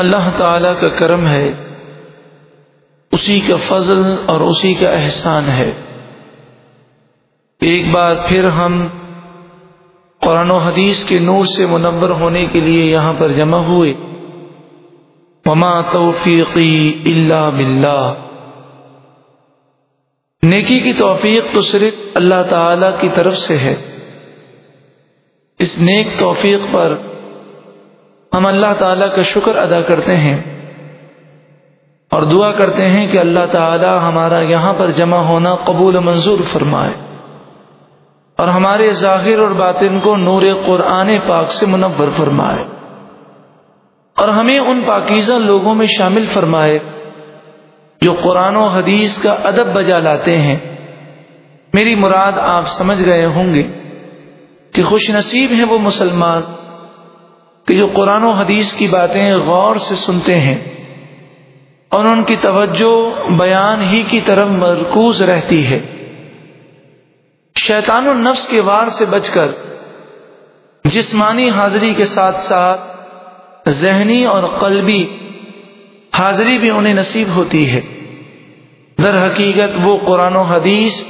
اللہ تعالی کا کرم ہے، اسی کا فضل اور اسی کا احسان ہے۔ ایک بار پھر ہم قرآن و حدیث کے نور سے منور ہونے کے لیے یہاں پر جمع ہوئے۔ مما توفیقی اللہ بلّہ نیکی کی توفیق تو صرف اللہ تعالی کی طرف سے ہے۔ اس نیک توفیق پر ہم اللہ تعالی کا شکر ادا کرتے ہیں اور دعا کرتے ہیں کہ اللہ تعالی ہمارا یہاں پر جمع ہونا قبول منظور فرمائے اور ہمارے ظاہر اور باطن کو نور قرآن پاک سے منور فرمائے اور ہمیں ان پاکیزہ لوگوں میں شامل فرمائے جو قرآن و حدیث کا ادب بجا لاتے ہیں۔ میری مراد آپ سمجھ گئے ہوں گے کہ خوش نصیب ہیں وہ مسلمان کہ جو قرآن و حدیث کی باتیں غور سے سنتے ہیں اور ان کی توجہ بیان ہی کی طرف مرکوز رہتی ہے۔ شیطان النفس کے وار سے بچ کر جسمانی حاضری کے ساتھ ساتھ ذہنی اور قلبی حاضری بھی انہیں نصیب ہوتی ہے۔ در حقیقت وہ قرآن و حدیث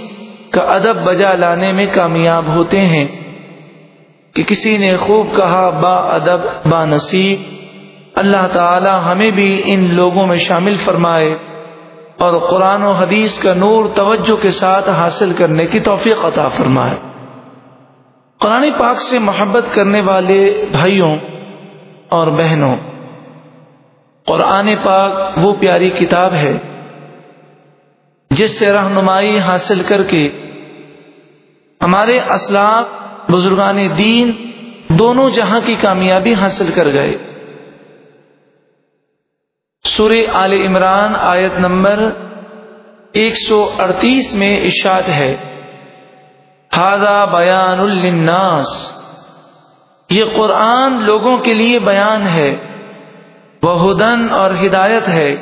کا ادب بجا لانے میں کامیاب ہوتے ہیں۔ کہ کسی نے خوب کہا با ادب با نصیب، اللہ تعالی ہمیں بھی ان لوگوں میں شامل فرمائے اور قرآن و حدیث کا نور توجہ کے ساتھ حاصل کرنے کی توفیق عطا فرمائے۔ قرآن پاک سے محبت کرنے والے بھائیوں اور بہنوں، قرآن پاک وہ پیاری کتاب ہے جس سے رہنمائی حاصل کر کے ہمارے اسلاف بزرگان دین دونوں جہاں کی کامیابی حاصل کر گئے۔ سور آل عمران آیت نمبر ایک سو اڑتیس میں اشاد ہے۔ ہاضا بیان الناس یہ قرآن لوگوں کے لیے بیان ہے۔ وہ ہدن اور ہدایت ہے۔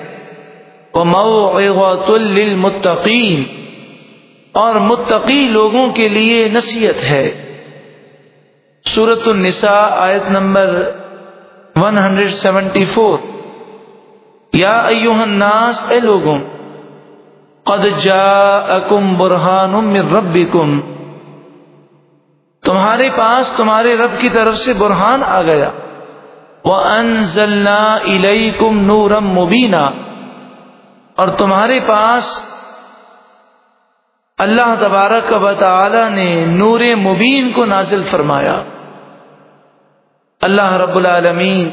وہ مئو للمتقین۔ اور متقی لوگوں کے لیے نصیحت ہے۔ سورت النساء آیت نمبر 174 یا ایوہ الناس، اے لوگوں، قد جاءکم برہان من ربکم. تمہارے پاس تمہارے رب کی طرف سے برہان آ گیا. وَأَنزَلْنَا إِلَيْكُمْ نُورًا مُبِينًا. اور تمہارے پاس اللہ تبارک و تعالی نے نور مبین کو نازل فرمایا. اللہ رب العالمین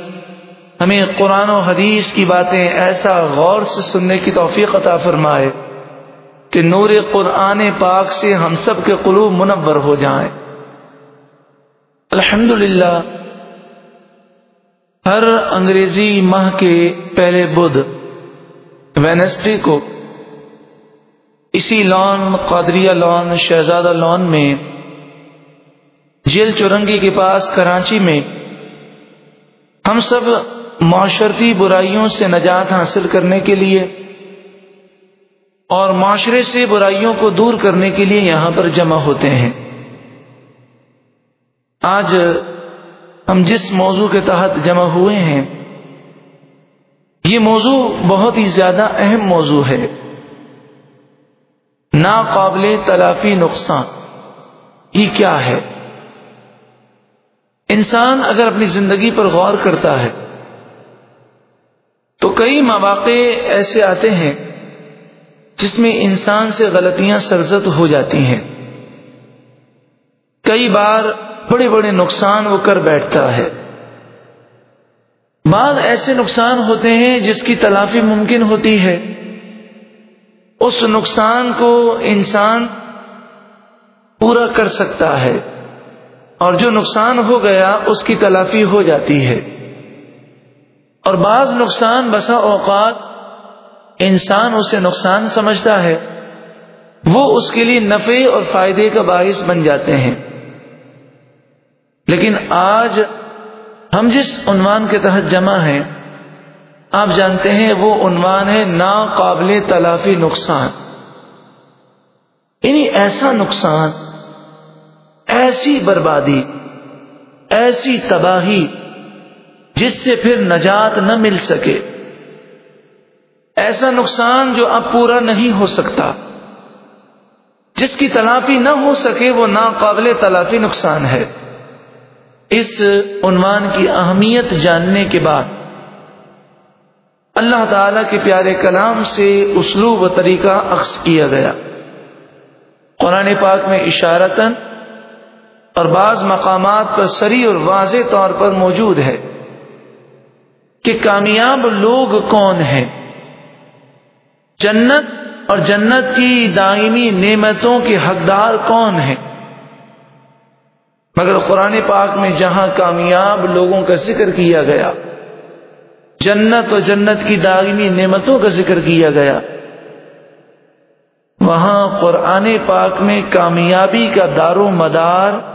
ہمیں قرآن و حدیث کی باتیں ایسا غور سے سننے کی توفیق عطا فرمائے کہ نور قرآن پاک سے ہم سب کے قلوب منور ہو جائیں۔ الحمد ہر انگریزی ماہ کے پہلے بدھ، وینسڈے کو اسی lawn, Qadria lawn, Shahzada lawn میں، جیل چورنگی کے پاس، کراچی میں ہم سب معاشرتی برائیوں سے نجات حاصل کرنے کے لیے اور معاشرے سے برائیوں کو دور کرنے کے لیے یہاں پر جمع ہوتے ہیں۔ آج ہم جس موضوع کے تحت جمع ہوئے ہیں، یہ موضوع بہت ہی زیادہ اہم موضوع ہے۔ ناقابل تلافی نقصان، یہ کیا ہے؟ انسان اگر اپنی زندگی پر غور کرتا ہے، تو کئی مواقع ایسے آتے ہیں جس میں انسان سے غلطیاں سرزد ہو جاتی ہیں۔ کئی بار بڑے بڑے نقصان وہ کر بیٹھتا ہے۔ بعض ایسے نقصان ہوتے ہیں جس کی تلافی ممکن ہوتی ہے۔ اس نقصان کو انسان پورا کر سکتا ہے۔ اور جو نقصان ہو گیا اس کی تلافی ہو جاتی ہے۔ اور بعض نقصان بسا اوقات انسان اسے نقصان سمجھتا ہے۔ وہ اس کے لیے نفع اور فائدے کا باعث بن جاتے ہیں۔ لیکن آج ہم جس عنوان کے تحت جمع ہیں، آپ جانتے ہیں وہ عنوان ہے ناقابل تلافی نقصان۔ یعنی ایسا نقصان ایسی بربادی، ایسی تباہی جس سے پھر نجات نہ مل سکے۔ ایسا نقصان جو اب پورا نہیں ہو سکتا۔ جس کی تلافی نہ ہو سکے، وہ ناقابل تلافی نقصان ہے۔ اس عنوان کی اہمیت جاننے کے بعد، اللہ تعالی کے پیارے کلام سے اسلوب و طریقہ عکس کیا گیا۔ قرآن پاک میں اشارتاً اور بعض مقامات پر سری اور واضح طور پر موجود ہے کہ کامیاب لوگ کون ہیں۔ جنت اور جنت کی دائمی نعمتوں کے حقدار کون ہیں؟ مگر قرآن پاک میں جہاں کامیاب لوگوں کا ذکر کیا گیا، جنت اور جنت کی دائمی نعمتوں کا ذکر کیا گیا، وہاں قرآن پاک میں کامیابی کا دار و مدار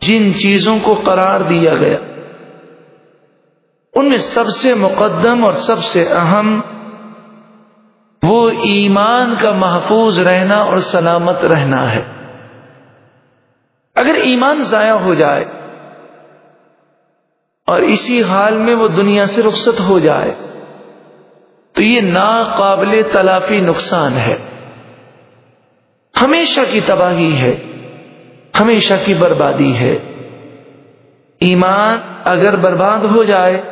جن چیزوں کو قرار دیا گیا۔ ان میں سب سے مقدم اور سب سے اہم وہ ایمان کا محفوظ رہنا اور سلامت رہنا ہے۔ اگر ایمان ضائع ہو جائے اور اسی حال میں وہ دنیا سے رخصت ہو جائے، تو یہ ناقابل تلافی نقصان ہے۔ ہمیشہ کی تباہی ہے۔ ہمیشہ کی بربادی ہے۔ ایمان اگر برباد ہو جائے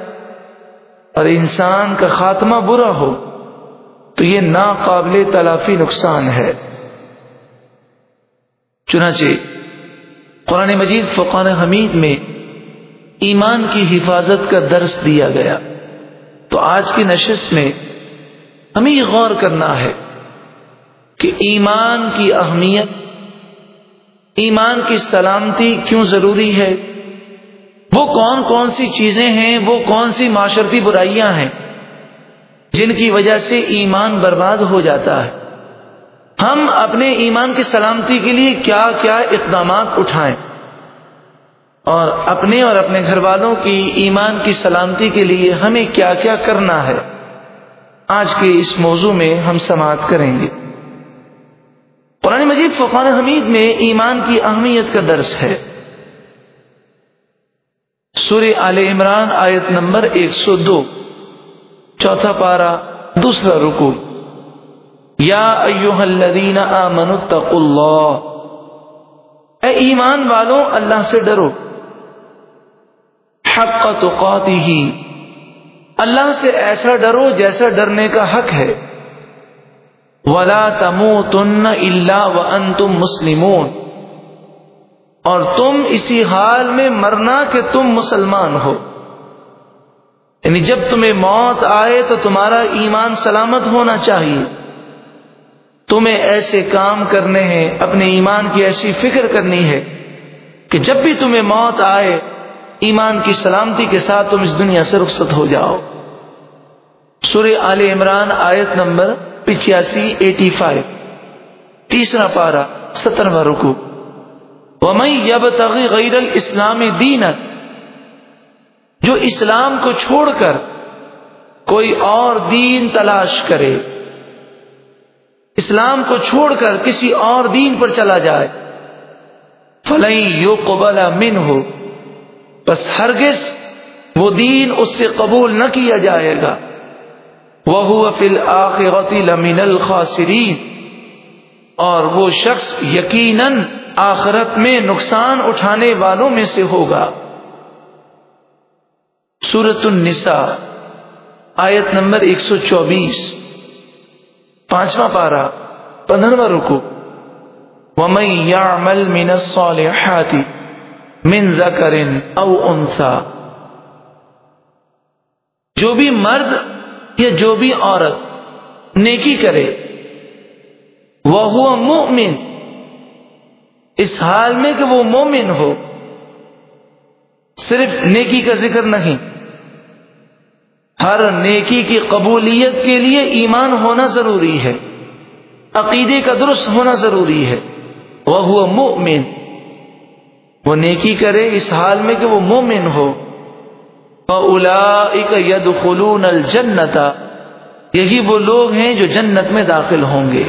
اور انسان کا خاتمہ برا ہو، تو یہ ناقابل تلافی نقصان ہے۔ چنانچہ، قرآن مجید فقان حمید میں ایمان کی حفاظت کا درس دیا گیا۔ تو آج کی نشست میں ہمیں یہ غور کرنا ہے کہ ایمان کی اہمیت ایمان کی سلامتی کیوں ضروری ہے؟ وہ کون کون سی چیزیں ہیں؟ وہ کون سی معاشرتی برائیاں ہیں جن کی وجہ سے ایمان برباد ہو جاتا ہے؟ ہم اپنے ایمان کی سلامتی کے لیے کیا کیا اقدامات اٹھائیں؟ اور اپنے اور اپنے گھر والوں کی ایمان کی سلامتی کے لیے ہمیں کیا کیا کرنا ہے؟ آج کے اس موضوع میں ہم سماعت کریں گے۔ قرآن مجید فقان حمید میں ایمان کی اہمیت کا درس ہے۔ سور آل عمران آیت نمبر ایک سو دو، چوتھا پارا دوسرا رکو یا ایوہ الذین آمنوا اتقوا اللہ۔ اے ایمان والوں، اللہ سے ڈرو۔ حق تو ہی اللہ سے ایسا ڈرو جیسا ڈرنے کا حق ہے۔ ولا تمو تن اللہ و ان تم مسلمون۔ اور تم اسی حال میں مرنا کہ تم مسلمان ہو۔ یعنی جب تمہیں موت آئے تو تمہارا ایمان سلامت ہونا چاہیے۔ تمہیں ایسے کام کرنے ہیں، اپنے ایمان کی ایسی فکر کرنی ہے کہ جب بھی تمہیں موت آئے، ایمان کی سلامتی کے ساتھ تم اس دنیا سے رخصت ہو جاؤ۔ سورہ آل عمران آیت نمبر پچاسی ایٹی فائیو۔ تیسرا پارا، سترواں رکو ومئی یب غیر الاسلامی دینت جو اسلام کو چھوڑ کر کوئی اور دین تلاش کرے، اسلام کو چھوڑ کر کسی اور دین پر چلا جائے فلئی یو قبلا من ہو بس ہرگز وہ دین اس سے قبول نہ کیا جائے گا۔ وہ فل آخرتی لمن الخاصرین اور وہ شخص یقیناً آخرت میں نقصان اٹھانے والوں میں سے ہوگا۔ سورت النساء، آیت نمبر ایک سو چوبیس۔ پانچواں پارا پندرواں رکو ومن يعمل من الصالحات من ذکر او انسا جو بھی مرد یا جو بھی عورت نیکی کرے وہ ہوا مومن اس حال میں کہ وہ مومن ہو، صرف نیکی کا ذکر نہیں، ہر نیکی کی قبولیت کے لیے ایمان ہونا ضروری ہے، عقیدے کا درست ہونا ضروری ہے۔ وہ ہوا مومن وہ نیکی کرے اس حال میں کہ وہ مومن ہو۔ الا ید خلون الجنتا یہی وہ لوگ ہیں جو جنت میں داخل ہوں گے۔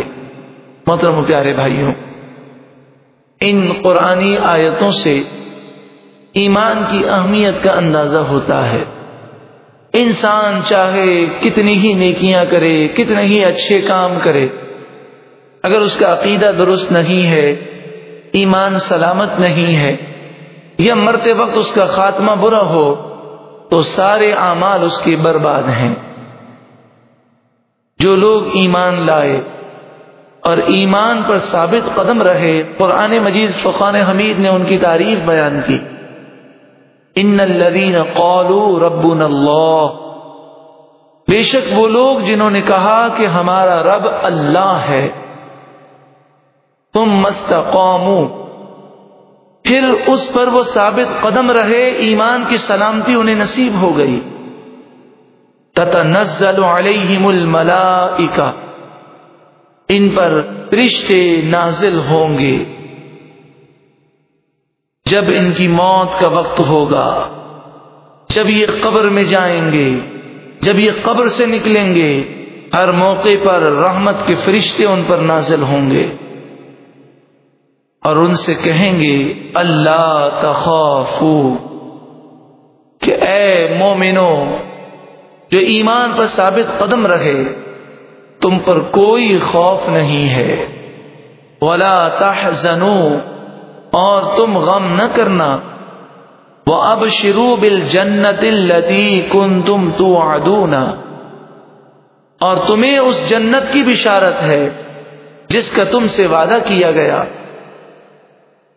محترم پیارے بھائیوں، ان قرآنی آیتوں سے ایمان کی اہمیت کا اندازہ ہوتا ہے۔ انسان چاہے کتنی ہی نیکیاں کرے، کتنے ہی اچھے کام کرے، اگر اس کا عقیدہ درست نہیں ہے، ایمان سلامت نہیں ہے، یا مرتے وقت اس کا خاتمہ برا ہو تو سارے اعمال اس کے برباد ہیں۔ جو لوگ ایمان لائے اور ایمان پر ثابت قدم رہے، قرآن مجید فقان حمید نے ان کی تعریف بیان کی۔ ان الذین قالوا ربنا اللہ۔ بے شک وہ لوگ جنہوں نے کہا کہ ہمارا رب اللہ ہے۔ تم مستقامو پھر اس پر وہ ثابت قدم رہے، ایمان کی سلامتی انہیں نصیب ہو گئی۔ تتنزل علیہم الملائکہ۔ ان پر رشتے نازل ہوں گے۔ جب ان کی موت کا وقت ہوگا، جب یہ قبر میں جائیں گے، جب یہ قبر سے نکلیں گے، ہر موقع پر رحمت کے فرشتے ان پر نازل ہوں گے۔ اور ان سے کہیں گے، اللہ تخافو. کہ اے مومنو، جو ایمان پر ثابت قدم رہے، تم پر کوئی خوف نہیں ہے۔ ولا تحزنوا، اور تم غم نہ کرنا۔ وہ اب شروع بل جنت التی کن تم تو اور تمہیں اس جنت کی بشارت ہے، جس کا تم سے وعدہ کیا گیا۔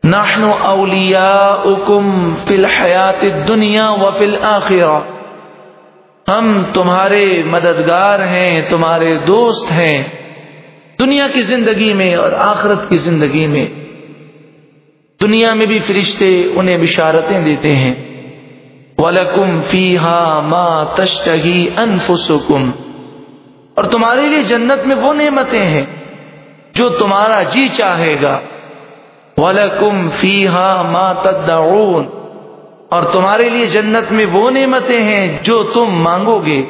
نحن اولیاؤکم فی الحیات الدنیا و فی الاخرہ۔ ہم تمہارے مددگار ہیں، تمہارے دوست ہیں۔ دنیا کی زندگی میں اور آخرت کی زندگی میں۔ دنیا میں بھی فرشتے انہیں بشارتیں دیتے ہیں۔ وَلَكُمْ فِيهَا مَا تَشْتَهِي أَنفُسُكُمْ۔ اور تمہارے لیے جنت میں وہ نعمتیں ہیں جو تمہارا جی چاہے گا۔ وَلَكُمْ فِيهَا مَا تَدَّعُونَ۔ اور تمہارے لیے جنت میں وہ نعمتیں ہیں جو تم مانگو گے۔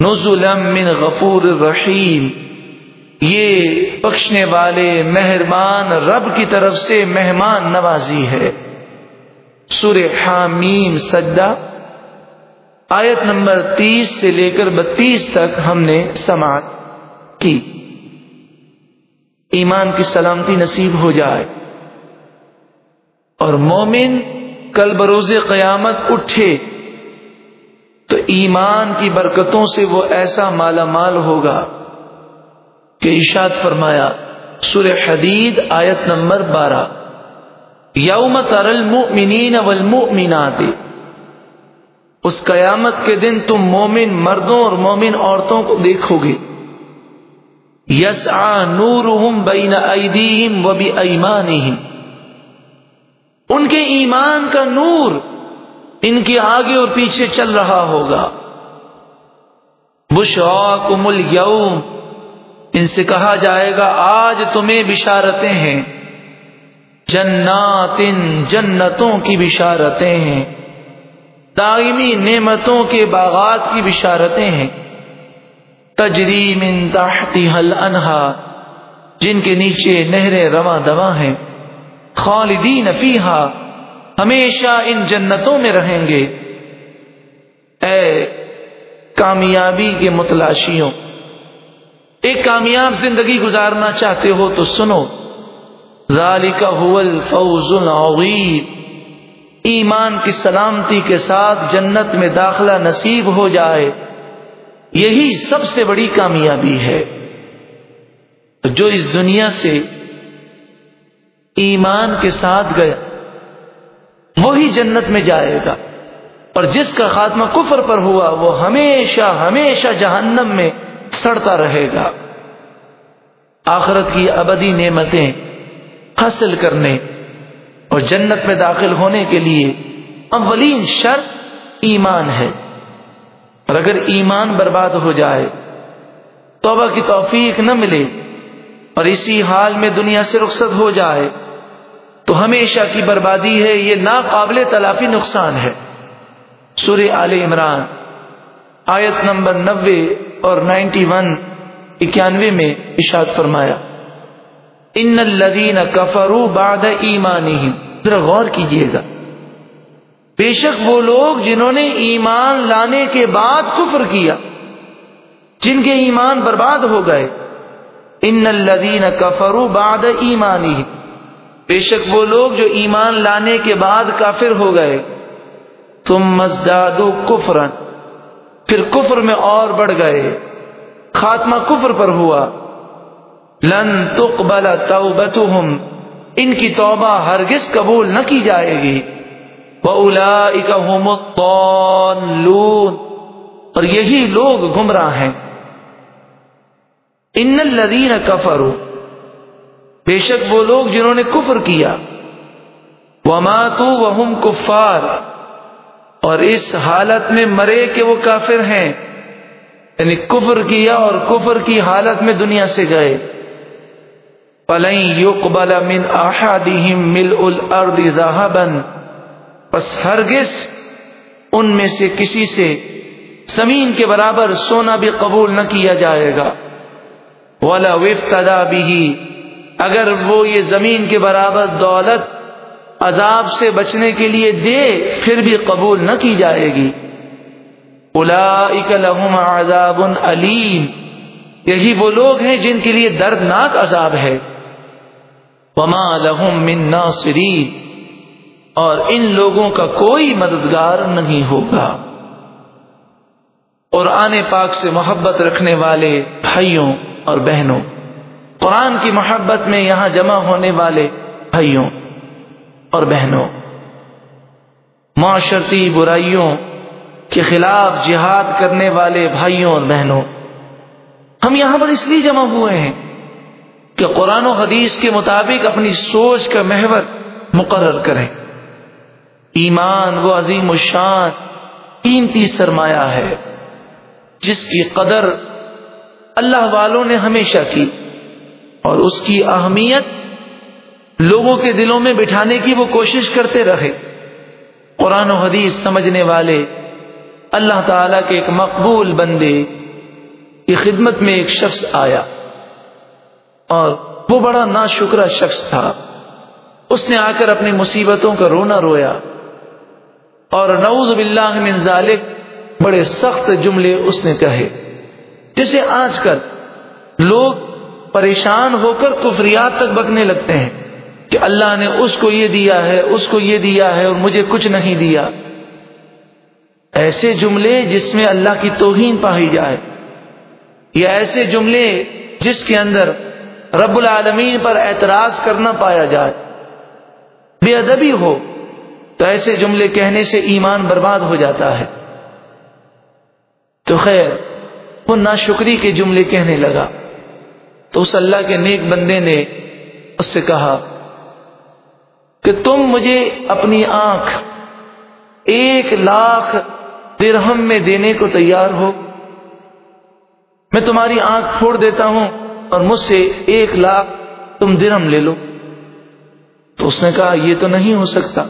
نزلم من غفور رحیم یہ بخشنے والے مہربان رب کی طرف سے مہمان نوازی ہے۔ سور حامیم سجدہ۔ آیت نمبر تیس سے لے کر بتیس تک ہم نے سماعت کی۔ ایمان کی سلامتی نصیب ہو جائے۔ اور مومن کل بروز قیامت اٹھے تو ایمان کی برکتوں سے وہ ایسا مالا مال ہوگا کہ اشاد فرمایا سر حدید آیت نمبر بارہ۔ یوم تر المؤمنین والمؤمنات۔ اس قیامت کے دن تم مومن مردوں اور مومن عورتوں کو دیکھو گے۔ یس آ نور بین ایدیہم و بھی ان کے ایمان کا نور ان کے آگے اور پیچھے چل رہا ہوگا. بشراکم اليوم ان سے کہا جائے گا، آج تمہیں بشارتیں ہیں۔ جنات، جنتوں کی بشارتیں ہیں۔ دائمی نعمتوں کے باغات کی بشارتیں ہیں۔ تجری من تحتی حل انہا جن کے نیچے نہریں رواں دواں ہیں۔ خالدین فیہا، ہمیشہ ان جنتوں میں رہیں گے۔ اے کامیابی کے متلاشیوں، ایک کامیاب زندگی گزارنا چاہتے ہو تو سنو۔ ذالک هو الفوز العظیم۔ ایمان کی سلامتی کے ساتھ جنت میں داخلہ نصیب ہو جائے۔ یہی سب سے بڑی کامیابی ہے۔ جو اس دنیا سے ایمان کے ساتھ گیا، وہی جنت میں جائے گا۔ اور جس کا خاتمہ کفر پر ہوا، وہ ہمیشہ ہمیشہ جہنم میں سڑتا رہے گا۔ آخرت کی ابدی نعمتیں حاصل کرنے اور جنت میں داخل ہونے کے لیے اولین شرط ایمان ہے۔ اور اگر ایمان برباد ہو جائے، توبہ کی توفیق نہ ملے اور اسی حال میں دنیا سے رخصت ہو جائے، تو ہمیشہ کی بربادی ہے، یہ ناقابل تلافی نقصان ہے۔ سور آل عمران، آیت نمبر نوے اور نائنٹی ون، اکیانوے میں اشاد فرمایا، ان الدین کفرو باد ایمان ذرا غور کیجیے گا۔ بے شک وہ لوگ جنہوں نے ایمان لانے کے بعد کفر کیا، جن کے ایمان برباد ہو گئے۔ ان الذین کفروا بعد ایمانی بے شک وہ لوگ جو ایمان لانے کے بعد کافر ہو گئے۔ تم مزداد کفرن پھر کفر میں اور بڑھ گئے۔ خاتمہ کفر پر ہوا۔ لن تقبل توبتهم ان کی توبہ ہرگز قبول نہ کی جائے گی۔ وَأُولَئِكَ الضَّالُّونَ۔ اور یہی لوگ گمراہ ہیں۔ ان الذین کفروا بے شک وہ لوگ جنہوں نے کفر کیا۔ وماتوا وهم کفار۔ اور اس حالت میں مرے کہ وہ کافر ہیں۔ یعنی کفر کیا اور کفر کی حالت میں دنیا سے گئے۔ پلئی يقبل من احدهم ملء الارض ذهبا۔ پس ہرگز ان میں سے کسی سے زمین کے برابر سونا بھی قبول نہ کیا جائے گا۔ ولا وفتدا بھی اگر وہ یہ زمین کے برابر دولت عذاب سے بچنے کے لیے دے، پھر بھی قبول نہ کی جائے گی۔ لهم عذاب علیم یہی وہ لوگ ہیں جن کے لیے دردناک عذاب ہے۔ وما لهم من ناصرین اور ان لوگوں کا کوئی مددگار نہیں ہوگا۔ اور آنے پاک سے محبت رکھنے والے بھائیوں اور بہنوں، قرآن کی محبت میں یہاں جمع ہونے والے بھائیوں اور بہنوں، معاشرتی برائیوں کے خلاف جہاد کرنے والے بھائیوں اور بہنوں، ہم یہاں پر اس لیے جمع ہوئے ہیں کہ قرآن و حدیث کے مطابق اپنی سوچ کا محور مقرر کریں۔ ایمان، وہ عظیم و شان قیمتی سرمایہ ہے، جس کی قدر اللہ والوں نے ہمیشہ کی، اور اس کی اہمیت لوگوں کے دلوں میں بٹھانے کی وہ کوشش کرتے رہے۔ قرآن و حدیث سمجھنے والے اللہ تعالی کے ایک مقبول بندے کی خدمت میں ایک شخص آیا، اور وہ بڑا نا شخص تھا۔ اس نے آ کر اپنی مصیبتوں کا رونا رویا۔ اور نعوذ باللہ من ذالک بڑے سخت جملے اس نے کہے۔ جسے آج کل لوگ پریشان ہو کر کفریات تک بکنے لگتے ہیں کہ اللہ نے اس کو یہ دیا ہے، اس کو یہ دیا ہے اور مجھے کچھ نہیں دیا۔ ایسے جملے جس میں اللہ کی توہین پائی جائے۔ یا ایسے جملے جس کے اندر رب العالمین پر اعتراض کرنا پایا جائے۔ بے ادبی ہو۔ تو ایسے جملے کہنے سے ایمان برباد ہو جاتا ہے۔ تو خیر، وہ ناشکری کے جملے کہنے لگا۔ تو اس اللہ کے نیک بندے نے اس سے کہا کہ تم مجھے اپنی آنکھ ایک لاکھ درہم میں دینے کو تیار ہو۔ میں تمہاری آنکھ پھوڑ دیتا ہوں اور مجھ سے ایک لاکھ تم درہم لے لو۔ تو اس نے کہا، یہ تو نہیں ہو سکتا۔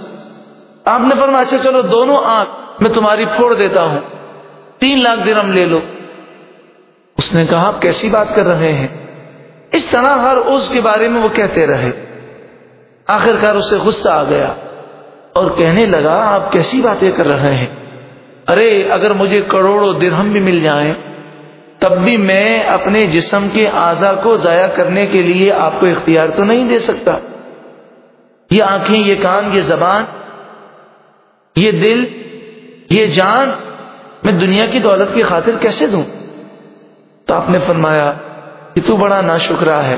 آپ نے فرمایا اچھا چلو دونوں آنکھ میں تمہاری پھوڑ دیتا ہوں۔ تین لاکھ درم لے لو۔ اس نے کہا، آپ کیسی بات کر رہے ہیں؟ اس طرح ہر اس کے بارے میں وہ کہتے رہے۔ آخر کار اسے غصہ آ گیا اور کہنے لگا، آپ کیسی باتیں کر رہے ہیں؟ ارے، اگر مجھے کروڑوں درہم بھی مل جائیں، تب بھی میں اپنے جسم کے اعضا کو ضائع کرنے کے لیے آپ کو اختیار تو نہیں دے سکتا۔ یہ آنکھیں، یہ کان، یہ زبان یہ دل، یہ جان میں دنیا کی دولت کی خاطر کیسے دوں؟ تو آپ نے فرمایا کہ تو بڑا نا ہے۔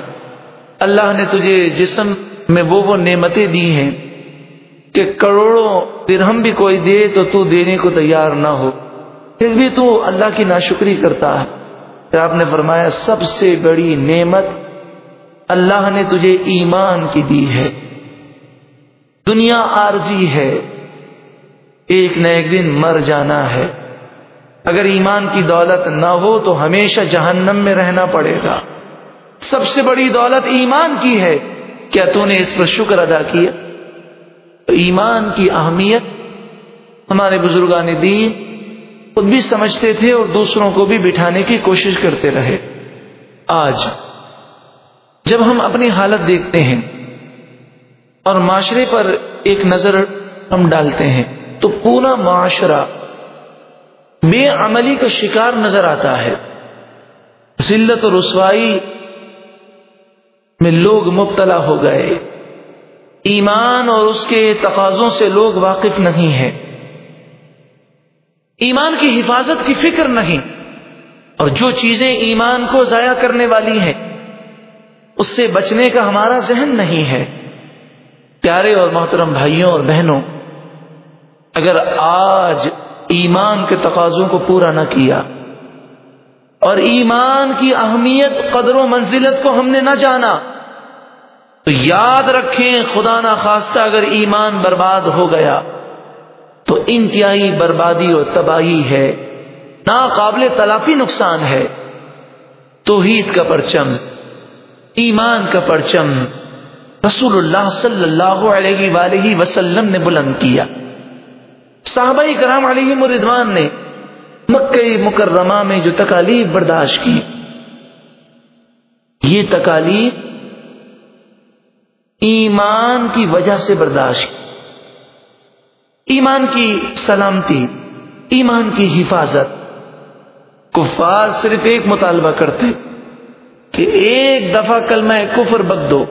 اللہ نے تجھے جسم میں وہ وہ نعمتیں دی ہیں کہ کروڑوں درہم بھی کوئی دے تو تو دینے کو تیار نہ ہو۔ پھر بھی تو اللہ کی ناشکری کرتا ہے۔ پھر آپ نے فرمایا سب سے بڑی نعمت اللہ نے تجھے ایمان کی دی ہے۔ دنیا عارضی ہے۔ ایک نہ ایک دن مر جانا ہے۔ اگر ایمان کی دولت نہ ہو تو ہمیشہ جہنم میں رہنا پڑے گا۔ سب سے بڑی دولت ایمان کی ہے۔ کیا تو نے اس پر شکر ادا کیا؟ ایمان کی اہمیت ہمارے بزرگان دین خود بھی سمجھتے تھے اور دوسروں کو بھی بٹھانے کی کوشش کرتے رہے۔ آج جب ہم اپنی حالت دیکھتے ہیں اور معاشرے پر ایک نظر ہم ڈالتے ہیں تو پورا معاشرہ بے عملی کا شکار نظر آتا ہے۔ ذلت و رسوائی میں لوگ مبتلا ہو گئے۔ ایمان اور اس کے تقاضوں سے لوگ واقف نہیں ہیں۔ ایمان کی حفاظت کی فکر نہیں۔ اور جو چیزیں ایمان کو ضائع کرنے والی ہیں، اس سے بچنے کا ہمارا ذہن نہیں ہے۔ پیارے اور محترم بھائیوں اور بہنوں اگر آج ایمان کے تقاضوں کو پورا نہ کیا اور ایمان کی اہمیت قدر و منزلت کو ہم نے نہ جانا، تو یاد رکھیں خدا نہ خواستہ اگر ایمان برباد ہو گیا، تو انتہائی بربادی اور تباہی ہے، ناقابل تلافی نقصان ہے۔ توحید کا پرچم، ایمان کا پرچم رسول اللہ صلی اللہ علیہ وآلہ وسلم نے بلند کیا۔ صحابہ کرام علیہ مردوان نے مکہ مکرمہ میں جو تکالیف برداشت کی، یہ تکالیف ایمان کی وجہ سے برداشت کی۔ ایمان کی سلامتی، ایمان کی حفاظت۔ کفار صرف ایک مطالبہ کرتے کہ ایک دفعہ کلمہ کفر بک دو،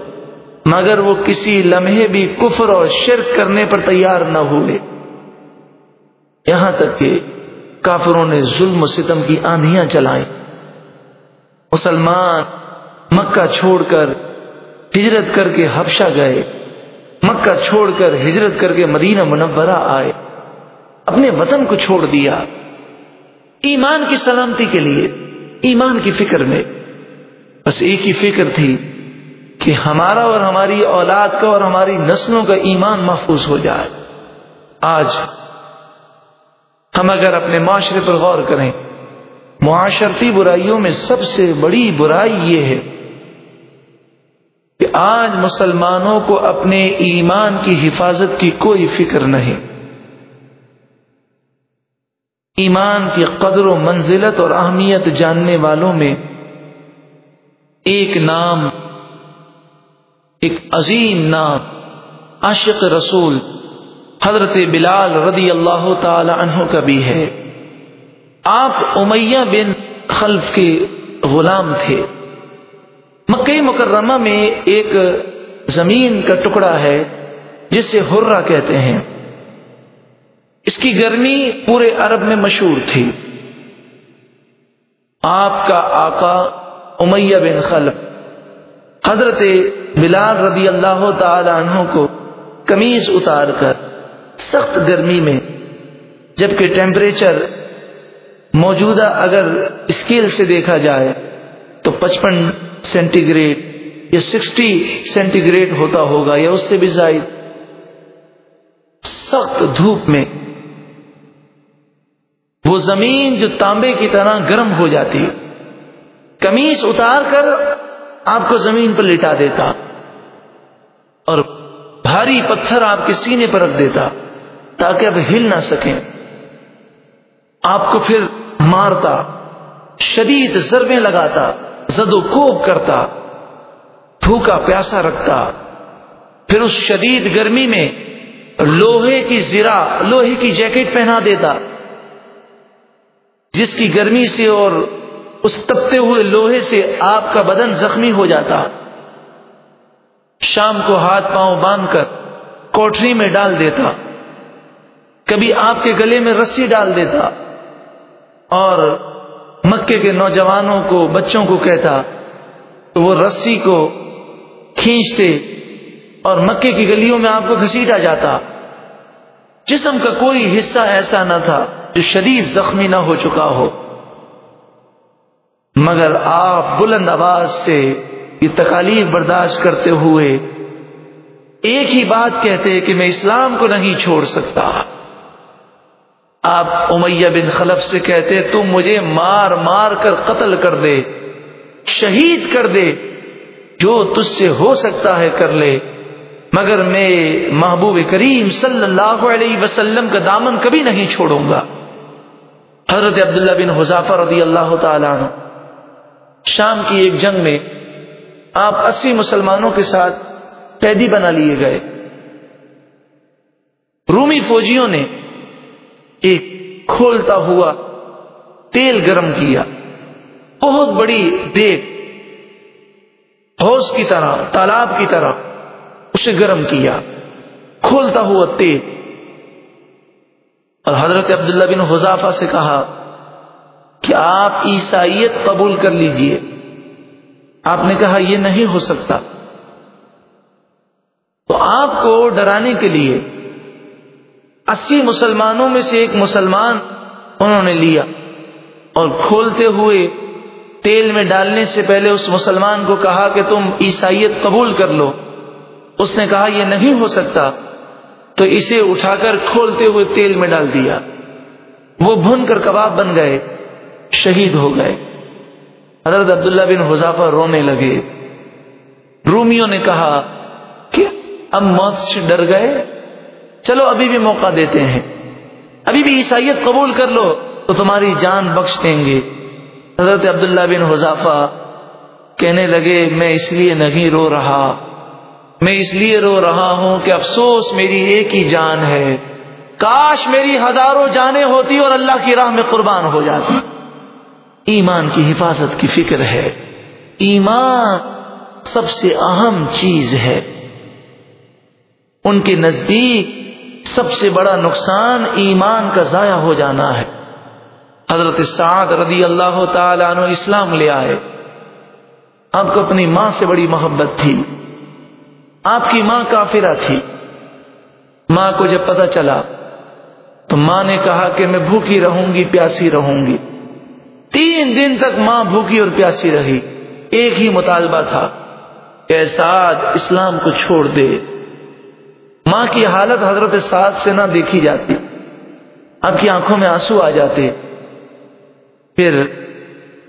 مگر وہ کسی لمحے بھی کفر اور شرک کرنے پر تیار نہ ہوئے۔ یہاں تک کہ کافروں نے ظلم و ستم کی آندیاں چلائیں۔ مسلمان مکہ چھوڑ کر ہجرت کر کے حبشہ گئے۔ مکہ چھوڑ کر ہجرت کر کے مدینہ منورہ آئے۔ اپنے وطن کو چھوڑ دیا۔ ایمان کی سلامتی کے لیے، ایمان کی فکر میں۔ بس ایک ہی فکر تھی کہ ہمارا اور ہماری اولاد کا اور ہماری نسلوں کا ایمان محفوظ ہو جائے۔ آج ہم اگر اپنے معاشرے پر غور کریں، معاشرتی برائیوں میں سب سے بڑی برائی یہ ہے کہ آج مسلمانوں کو اپنے ایمان کی حفاظت کی کوئی فکر نہیں۔ ایمان کی قدر و منزلت اور اہمیت جاننے والوں میں ایک نام، ایک عظیم نام، عاشق رسول حضرت بلال رضی اللہ تعالی عنہ کا بھی ہے۔ آپ امیہ بن خلف کے غلام تھے۔ مکئی مکرمہ میں ایک زمین کا ٹکڑا ہے جس سے ہررا کہتے ہیں۔ اس کی گرمی پورے عرب میں مشہور تھی۔ آپ کا آقا امیہ بن خلف حضرت بلال رضی اللہ تعالی عنہ کو کمیز اتار کر سخت گرمی میں، جبکہ ٹیمپریچر موجودہ اگر اسکیل سے دیکھا جائے تو پچپن سینٹی گریڈ یا سکسٹی سینٹی گریڈ ہوتا ہوگا یا اس سے بھی زائد۔ سخت دھوپ میں وہ زمین جو تانبے کی طرح گرم ہو جاتی کمیز اتار کر آپ کو زمین پر لٹا دیتا اور بھاری پتھر آپ کے سینے پر رکھ دیتا۔ تاکہ اب ہل نہ سکیں۔ آپ کو پھر مارتا، شدید ضربیں لگاتا، زد و کوب کرتا بھوکا پیاسا رکھتا۔ پھر اس شدید گرمی میں لوہے کی زرا لوہے کی جیکٹ پہنا دیتا۔ جس کی گرمی سے اور اس تپتے ہوئے لوہے سے آپ کا بدن زخمی ہو جاتا۔ شام کو ہاتھ پاؤں باندھ کر کوٹری میں ڈال دیتا۔ کبھی آپ کے گلے میں رسی ڈال دیتا اور مکے کے نوجوانوں کو، بچوں کو کہتا، تو وہ رسی کو کھینچتے اور مکے کی گلیوں میں آپ کو گھسیٹا جاتا۔ جسم کا کوئی حصہ ایسا نہ تھا جو شدید زخمی نہ ہو چکا ہو۔ مگر آپ بلند آواز سے یہ تکالیف برداشت کرتے ہوئے ایک ہی بات کہتے کہ میں اسلام کو نہیں چھوڑ سکتا۔ آپ امیہ بن خلف سے کہتے تم مجھے مار مار کر قتل کر دے، شہید کر دے، جو تج سے ہو سکتا ہے کر لے۔ مگر میں محبوب کریم صلی اللہ علیہ وسلم کا دامن کبھی نہیں چھوڑوں گا۔ حضرت عبداللہ بن حذافہ رضی اللہ تعالیٰ عنہ۔ شام کی ایک جنگ میں آپ اسی مسلمانوں کے ساتھ قیدی بنا لیے گئے۔ رومی فوجیوں نے ایک کھولتا ہوا تیل گرم کیا۔ بہت بڑی دیکھ حوض کی طرح، تالاب کی طرح اسے گرم کیا۔ کھولتا ہوا تیل۔ اور حضرت عبداللہ بن حذافہ سے کہا کہ آپ عیسائیت قبول کر لیجیے۔ آپ نے کہا یہ نہیں ہو سکتا۔ تو آپ کو ڈرانے کے لیے اسی مسلمانوں میں سے ایک مسلمان انہوں نے لیا اور کھولتے ہوئے تیل میں ڈالنے سے پہلے اس مسلمان کو کہا کہ تم عیسائیت قبول کر لو۔ اس نے کہا، یہ نہیں ہو سکتا۔ تو اسے اٹھا کر کھولتے ہوئے تیل میں ڈال دیا۔ وہ بھن کر کباب بن گئے، شہید ہو گئے۔ حضرت عبداللہ بن حذافہ رونے لگے۔ رومیوں نے کہا کہ اب موت سے ڈر گئے۔ چلو ابھی بھی موقع دیتے ہیں۔ ابھی بھی عیسائیت قبول کر لو تو تمہاری جان بخش دیں گے۔ حضرت عبداللہ بن حذافہ کہنے لگے، میں اس لیے نہیں رو رہا۔ میں اس لیے رو رہا ہوں کہ افسوس میری ایک ہی جان ہے۔ کاش میری ہزاروں جانیں ہوتی اور اللہ کی راہ میں قربان ہو جاتی۔ ایمان کی حفاظت کی فکر ہے۔ ایمان سب سے اہم چیز ہے۔ ان کے نزدیک سب سے بڑا نقصان ایمان کا ضائع ہو جانا ہے۔ حضرت سعد رضی اللہ تعالی عنہ اسلام لے آئے۔ آپ کو اپنی ماں سے بڑی محبت تھی۔ آپ کی ماں کافرہ تھی۔ ماں کو جب پتہ چلا تو ماں نے کہا کہ میں بھوکی رہوں گی، پیاسی رہوں گی۔ تین دن تک ماں بھوکی اور پیاسی رہی۔ ایک ہی مطالبہ تھا کہ سعد اسلام کو چھوڑ دے۔ ماں کی حالت حضرت سعد سے نہ دیکھی جاتی۔ آپ کی آنکھوں میں آنسو آ جاتے۔ پھر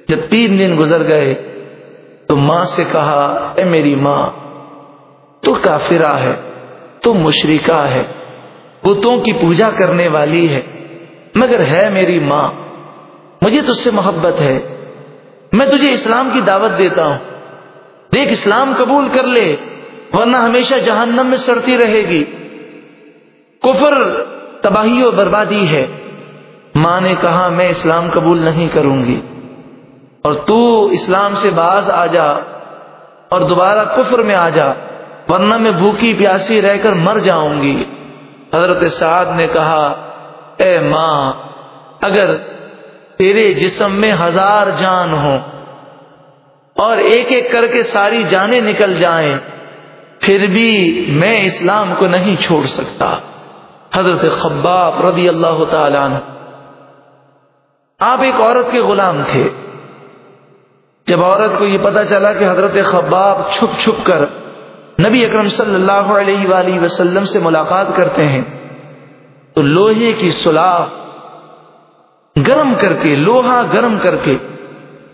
جب تین دن گزر گئے تو ماں سے کہا، اے میری ماں، تو کافرہ ہے، تو مشرقہ ہے، بتوں کی پوجا کرنے والی ہے، مگر ہے میری ماں، مجھے تجھ سے محبت ہے، میں تجھے اسلام کی دعوت دیتا ہوں، دیکھ اسلام قبول کر لے۔ ورنہ ہمیشہ جہنم میں سڑتی رہے گی۔ کفر تباہی و بربادی ہے۔ ماں نے کہا، میں اسلام قبول نہیں کروں گی۔ اور تو اسلام سے باز آ جا اور دوبارہ کفر میں آ جا، ورنہ میں بھوکی پیاسی رہ کر مر جاؤں گی۔ حضرت سعد نے کہا، اے ماں، اگر تیرے جسم میں ہزار جان ہو اور ایک ایک کر کے ساری جانیں نکل جائیں پھر بھی میں اسلام کو نہیں چھوڑ سکتا۔ حضرت خباب رضی اللہ تعالی عنہ۔ آپ ایک عورت کے غلام تھے۔ جب عورت کو یہ پتا چلا کہ حضرت خباب چھپ چھپ کر نبی اکرم صلی اللہ علیہ وآلہ وسلم سے ملاقات کرتے ہیں، تو لوہے کی سلاخ گرم کر کے، لوہا گرم کر کے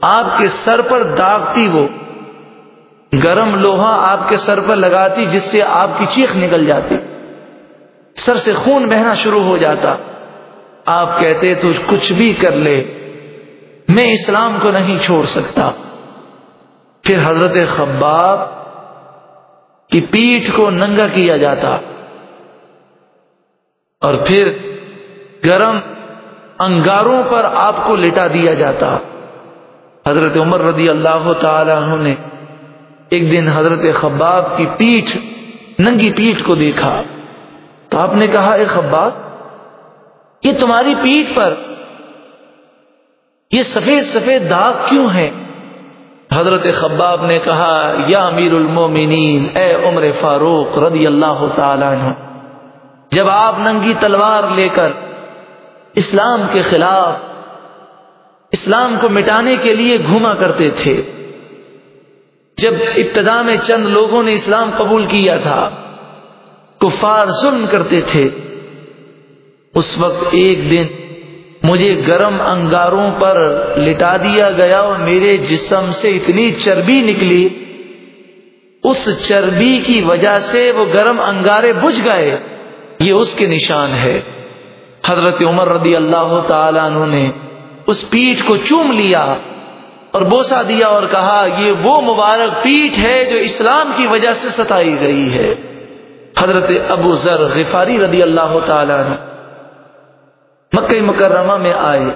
آپ کے سر پر داغتی وہ گرم لوہا آپ کے سر پر لگاتی جس سے آپ کی چیخ نکل جاتی سر سے خون بہنا شروع ہو جاتا آپ کہتے تو کچھ بھی کر لے، میں اسلام کو نہیں چھوڑ سکتا۔ پھر حضرت خباب کی پیٹھ کو ننگا کیا جاتا۔ اور پھر گرم انگاروں پر آپ کو لٹا دیا جاتا۔ حضرت عمر رضی اللہ تعالی عنہ نے ایک دن حضرت خباب کی پیٹھ، ننگی پیٹھ کو دیکھا۔ تو آپ نے کہا، اے خباب، یہ تمہاری پیٹھ پر یہ سفید سفید داغ کیوں ہے حضرت خباب نے کہا، یا امیر المومنین، اے عمر فاروق رضی اللہ تعالی عنہ، جب آپ ننگی تلوار لے کر اسلام کے خلاف، اسلام کو مٹانے کے لیے گھوما کرتے تھے جب ابتدا میں چند لوگوں نے اسلام قبول کیا تھا، کفار ظلم کرتے تھے۔ اس وقت ایک دن مجھے گرم انگاروں پر لٹا دیا گیا اور میرے جسم سے اتنی چربی نکلی۔ اس چربی کی وجہ سے وہ گرم انگارے بجھ گئے۔ یہ اس کے نشان ہے۔ حضرت عمر رضی اللہ تعالی عنہ نے اس پیٹھ کو چوم لیا۔ اور بوسا دیا اور کہا، یہ وہ مبارک پیٹھ ہے جو اسلام کی وجہ سے ستائی گئی ہے۔ حضرت ابو ذر غفاری رضی اللہ تعالی عنہ مکہ مکرمہ میں آئے۔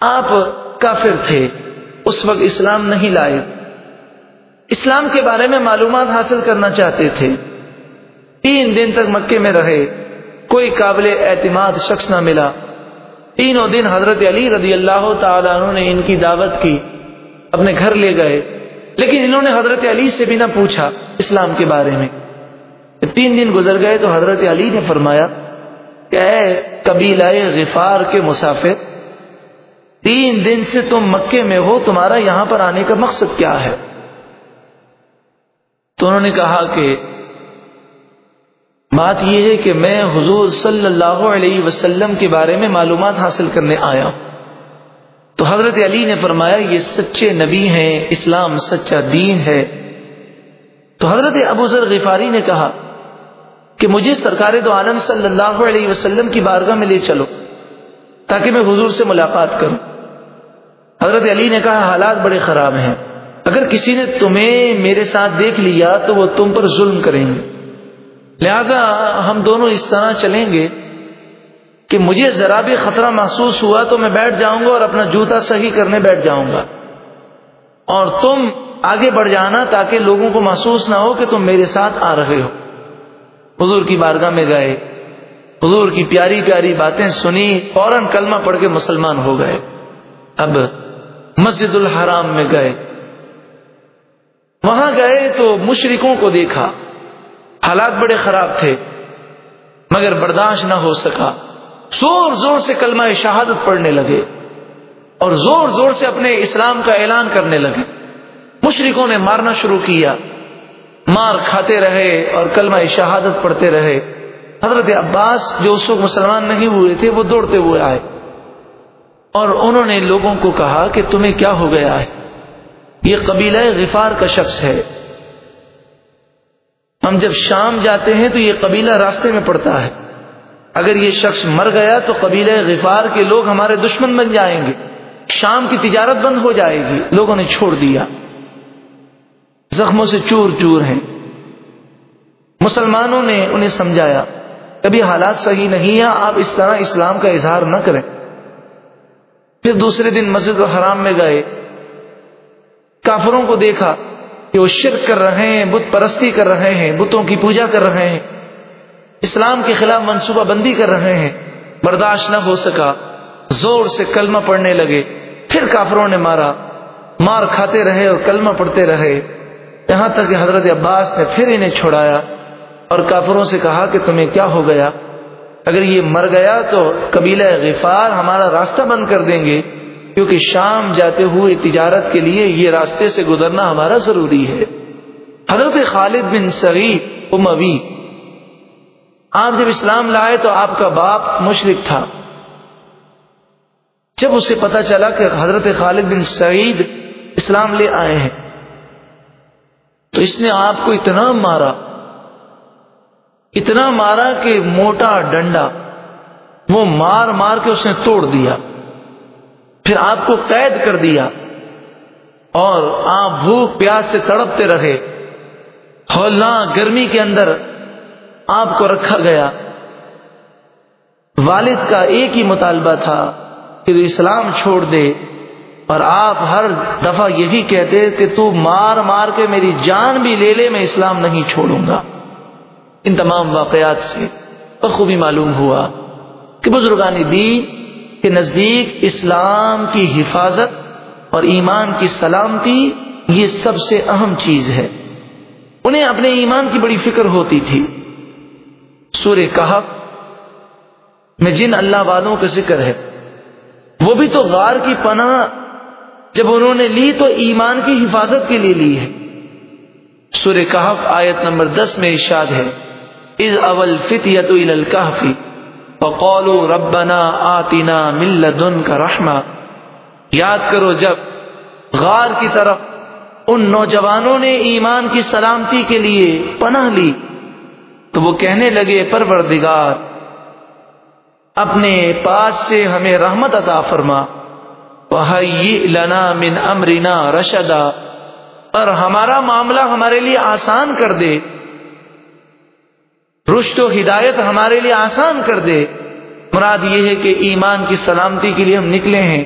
آپ کافر تھے، اس وقت اسلام نہیں لائے۔ اسلام کے بارے میں معلومات حاصل کرنا چاہتے تھے۔ تین دن تک مکے میں رہے، کوئی قابل اعتماد شخص نہ ملا۔ تینوں دن حضرت علی رضی اللہ تعالیٰ عنہ نے ان کی دعوت کی، اپنے گھر لے گئے۔ لیکن انہوں نے حضرت علی سے بھی نہ پوچھا اسلام کے بارے میں۔ تین دن گزر گئے تو حضرت علی نے فرمایا کہ اے قبیلہ غفار کے مسافر، تین دن سے تم مکے میں ہو، تمہارا یہاں پر آنے کا مقصد کیا ہے؟ تو انہوں نے کہا کہ بات یہ ہے کہ میں حضور صلی اللہ علیہ وسلم کے بارے میں معلومات حاصل کرنے آیا ہوں۔ تو حضرت علی نے فرمایا، یہ سچے نبی ہیں، اسلام سچا دین ہے۔ تو حضرت ابو ذر غفاری نے کہا کہ مجھے سرکار دو عالم صلی اللہ علیہ وسلم کی بارگاہ میں لے چلو تاکہ میں حضور سے ملاقات کروں۔ حضرت علی نے کہا، حالات بڑے خراب ہیں۔ اگر کسی نے تمہیں میرے ساتھ دیکھ لیا تو وہ تم پر ظلم کریں گے۔ لہذا ہم دونوں اس طرح چلیں گے کہ مجھے ذرا بھی خطرہ محسوس ہوا تو میں بیٹھ جاؤں گا اور اپنا جوتا صحیح کرنے بیٹھ جاؤں گا۔ اور تم آگے بڑھ جانا تاکہ لوگوں کو محسوس نہ ہو کہ تم میرے ساتھ آ رہے ہو۔ حضور کی بارگاہ میں گئے۔ حضور کی پیاری پیاری باتیں سنی، فوراً کلمہ پڑھ کے مسلمان ہو گئے۔ اب مسجد الحرام میں گئے۔ وہاں گئے تو مشرکوں کو دیکھا۔ حالات بڑے خراب تھے، مگر برداشت نہ ہو سکا۔ زور زور سے کلمہ شہادت پڑھنے لگے اور زور زور سے اپنے اسلام کا اعلان کرنے لگے۔ مشرکوں نے مارنا شروع کیا، مار کھاتے رہے اور کلمہ شہادت پڑھتے رہے۔ حضرت عباس جو اس وقت مسلمان نہیں ہوئے تھے، وہ دوڑتے ہوئے آئے۔ اور انہوں نے لوگوں کو کہا کہ تمہیں کیا ہو گیا ہے؟ یہ قبیلہ غفار کا شخص ہے۔ ہم جب شام جاتے ہیں تو یہ قبیلہ راستے میں پڑتا ہے۔ اگر یہ شخص مر گیا تو قبیلہ غفار کے لوگ ہمارے دشمن بن جائیں گے۔ شام کی تجارت بند ہو جائے گی۔ لوگوں نے چھوڑ دیا۔ زخموں سے چور چور ہیں۔ مسلمانوں نے انہیں سمجھایا، کبھی حالات صحیح نہیں ہے آپ اس طرح اسلام کا اظہار نہ کریں۔ پھر دوسرے دن مسجد الحرام میں گئے۔ کافروں کو دیکھا۔ کہ وہ شرک کر رہے ہیں، بت پرستی کر رہے ہیں، بتوں کی پوجا کر رہے ہیں۔ اسلام کے خلاف منصوبہ بندی کر رہے ہیں۔ برداشت نہ ہو سکا۔ زور سے کلمہ پڑھنے لگے۔ پھر کافروں نے مارا۔ مار کھاتے رہے اور کلمہ پڑھتے رہے۔ یہاں تک کہ حضرت عباس نے پھر انہیں چھوڑایا اور کافروں سے کہا کہ تمہیں کیا ہو گیا؟ اگر یہ مر گیا تو قبیلہ غفار ہمارا راستہ بند کر دیں گے۔ کیونکہ شام جاتے ہوئے تجارت کے لیے یہ راستے سے گزرنا ہمارا ضروری ہے۔ حضرت خالد بن سعی اموی، آپ جب اسلام لائے تو آپ کا باپ مشرق تھا۔ جب اسے پتا چلا کہ حضرت خالد بن سعید اسلام لے آئے ہیں، تو اس نے آپ کو اتنا مارا اتنا مارا کہ موٹا ڈنڈا، وہ مار مار کے اس نے توڑ دیا۔ پھر آپ کو قید کر دیا اور آپ بھوک پیاس سے تڑپتے رہے۔ ہولنا گرمی کے اندر آپ کو رکھا گیا۔ والد کا ایک ہی مطالبہ تھا کہ اسلام چھوڑ دے اور آپ ہر دفعہ یہی کہتے کہ تو مار مار کے میری جان بھی لے لے، میں اسلام نہیں چھوڑوں گا۔ ان تمام واقعات سے بخوبی معلوم ہوا کہ بزرگانی دین کے نزدیک اسلام کی حفاظت اور ایمان کی سلامتی یہ سب سے اہم چیز ہے۔ انہیں اپنے ایمان کی بڑی فکر ہوتی تھی۔ سورہ کہف میں جن اللہ والوں کا ذکر ہے، وہ بھی تو غار کی پناہ جب انہوں نے لی تو ایمان کی حفاظت کے لیے لی ہے۔ سورہ کہف آیت نمبر دس میں ارشاد ہے از اول فتیت الکافی فقولوا ربنا آتنا من لدن کا رحمہ یاد کرو جب غار کی طرف ان نوجوانوں نے ایمان کی سلامتی کے لیے پناہ لی، تو وہ کہنے لگے، پروردگار، اپنے پاس سے ہمیں رحمت عطا فرما۔ لنا من امرنا رشدا۔ اور ہمارا معاملہ ہمارے لیے آسان کر دے۔ رشت و ہدایت ہمارے لیے آسان کر دے۔ مراد یہ ہے کہ ایمان کی سلامتی کے لیے ہم نکلے ہیں۔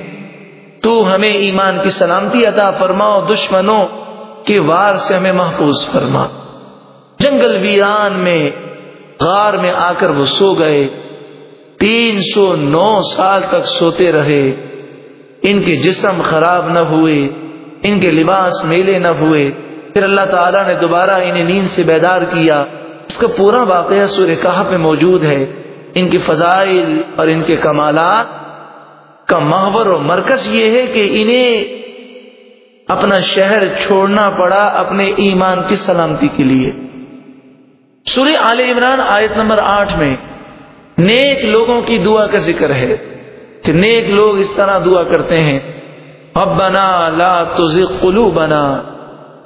تو ہمیں ایمان کی سلامتی عطا فرماؤ دشمنوں کے وار سے ہمیں محفوظ فرما۔ جنگل ویران میں غار میں آ کر وہ سو گئے۔ تین سو نو سال تک سوتے رہے۔ ان کے جسم خراب نہ ہوئے۔ ان کے لباس میلے نہ ہوئے۔ پھر اللہ تعالیٰ نے دوبارہ انہیں نیند سے بیدار کیا۔ اس کا پورا واقعہ سورہ کہف میں موجود ہے۔ ان کی فضائل اور ان کے کمالات کا محور و مرکز یہ ہے کہ انہیں اپنا شہر چھوڑنا پڑا اپنے ایمان کی سلامتی کے لیے۔ سورہ آل عمران آیت نمبر آٹھ میں نیک لوگوں کی دعا کا ذکر ہے کہ نیک لوگ اس طرح دعا کرتے ہیں۔ ربنا لا تزغ قلوبنا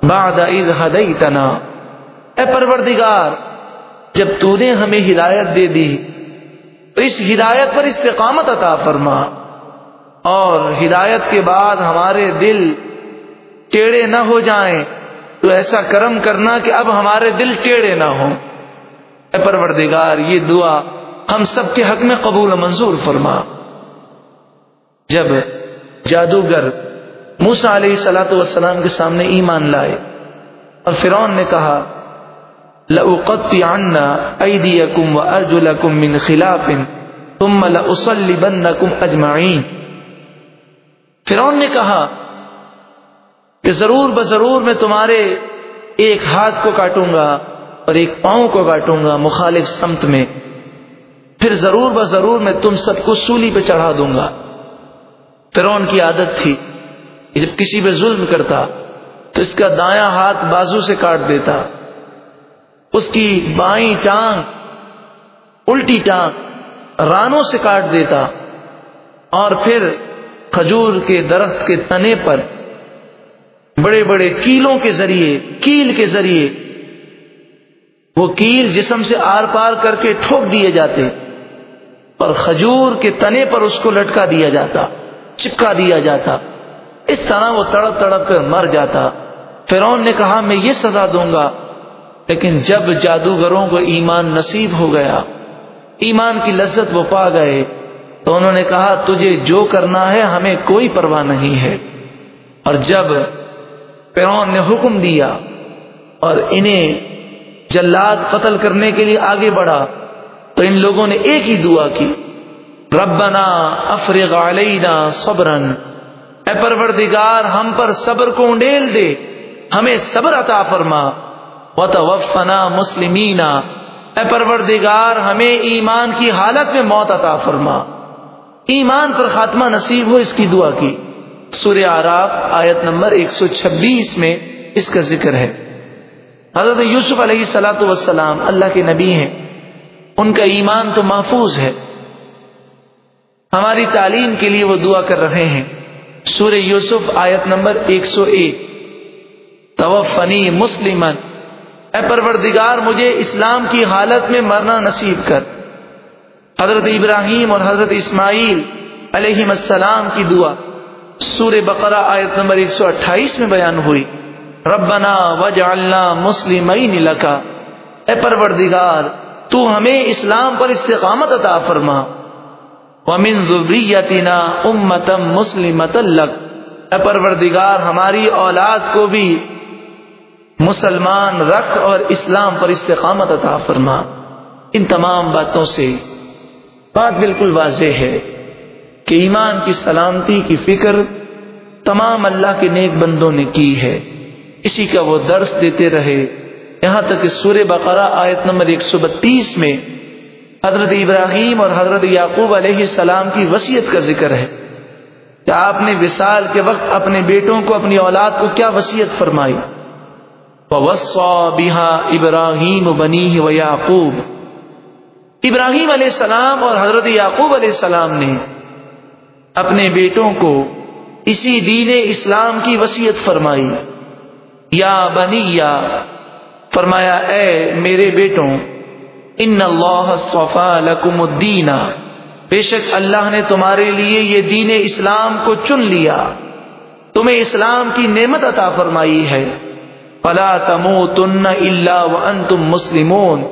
بعد اذ هديتنا اے پروردگار، جب تو نے ہمیں ہدایت دے دی، تو اس ہدایت پر استقامت عطا فرما۔ اور ہدایت کے بعد ہمارے دل ٹیڑے نہ ہو جائیں، تو ایسا کرم کرنا کہ اب ہمارے دل ٹیڑے نہ ہوں۔ اے پروردگار، یہ دعا ہم سب کے حق میں قبول منظور فرما۔ جب جادوگر موسا علیہ سلاۃ والسلام کے سامنے ایمان لائے اور فرعون نے کہا لَأُقَطِّعَنَّ أَيْدِيَكُمْ وَأَرْجُلَكُمْ مِنْ خِلَافٍ ثُمَّ لَأُصَلِّبَنَّكُمْ أَجْمَعِينَ فرعون نے کہا کہ ضرور بضرور میں تمہارے ایک ہاتھ کو کاٹوں گا اور ایک پاؤں کو کاٹوں گا مخالف سمت میں پھر ضرور بضرور میں تم سب کو سولی پہ چڑھا دوں گا فرعون کی عادت تھی کہ جب کسی پہ ظلم کرتا تو اس کا دایاں ہاتھ بازو سے کاٹ دیتا اس کی بائیں ٹانگ الٹی ٹانگ رانوں سے کاٹ دیتا اور پھر کھجور کے درخت کے تنے پر بڑے بڑے کیلوں کے ذریعے، کیل کے ذریعے وہ کیل جسم سے آر پار کر کے ٹھوک دیے جاتے اور کھجور کے تنے پر اس کو لٹکا دیا جاتا، چپکا دیا جاتا۔ اس طرح وہ تڑپ تڑپ کر مر جاتا۔ فرون نے کہا، میں یہ سزا دوں گا۔ لیکن جب جادوگروں کو ایمان نصیب ہو گیا، ایمان کی لذت وہ پا گئے، تو انہوں نے کہا، تجھے جو کرنا ہے ہمیں کوئی پرواہ نہیں ہے۔ اور جب پیرون نے حکم دیا اور انہیں جلاد قتل کرنے کے لیے آگے بڑھا، تو ان لوگوں نے ایک ہی دعا کی، ربنا افرغ علینا صبرن اے پروردگار، ہم پر صبر کو انڈیل دے، ہمیں صبر عطا فرما۔ وتوفنا مسلمینا اے پروردگار، ہمیں ایمان کی حالت میں موت عطا فرما۔ ایمان پر خاتمہ نصیب ہو اس کی دعا کی۔ سورہ آراف آیت نمبر 126 میں اس کا ذکر ہے۔ حضرت یوسف علیہ سلاۃ وسلام اللہ کے نبی ہیں۔ ان کا ایمان تو محفوظ ہے۔ ہماری تعلیم کے لیے وہ دعا کر رہے ہیں۔ سورہ یوسف آیت نمبر 101 توفنی مسلمن اے پروردگار، مجھے اسلام کی حالت میں مرنا نصیب کر۔ حضرت ابراہیم اور حضرت اسماعیل علیہ السلام کی دعا۔ سور بقرہ آیت نمبر 128 میں بیان ہوئی۔ ربنا وجعلنا مسلمین لکا۔ اے پروردگار، تو ہمیں اسلام پر استقامت عطا فرما۔ ومن ذریتنا امتا مسلمتا لک۔ اے پروردگار، ہماری اولاد کو بھی مسلمان رکھ اور اسلام پر استقامت عطا فرما۔ ان تمام باتوں سے بات بالکل واضح ہے کہ ایمان کی سلامتی کی فکر تمام اللہ کے نیک بندوں نے کی ہے۔ اسی کا وہ درس دیتے رہے۔ یہاں تک کہ سورہ بقرہ آیت نمبر 132 میں حضرت ابراہیم اور حضرت یعقوب علیہ السلام کی وسیعت کا ذکر ہے کہ آپ نے وصال کے وقت اپنے بیٹوں کو، اپنی اولاد کو کیا وسیعت فرمائی؟ بِهَا ابراہیم بنی و یعقوب ابراہیم علیہ السلام اور حضرت یعقوب علیہ السلام نے اپنے بیٹوں کو اسی دین اسلام کی وسیعت فرمائی۔ یا بنی یا فرمایا، اے میرے بیٹوں، ان اللہ صفا لکم الدین۔ بے شک اللہ نے تمہارے لیے یہ دین اسلام کو چن لیا۔ تمہیں اسلام کی نعمت عطا فرمائی ہے۔ فلا تموتن الا وانتم مسلمون۔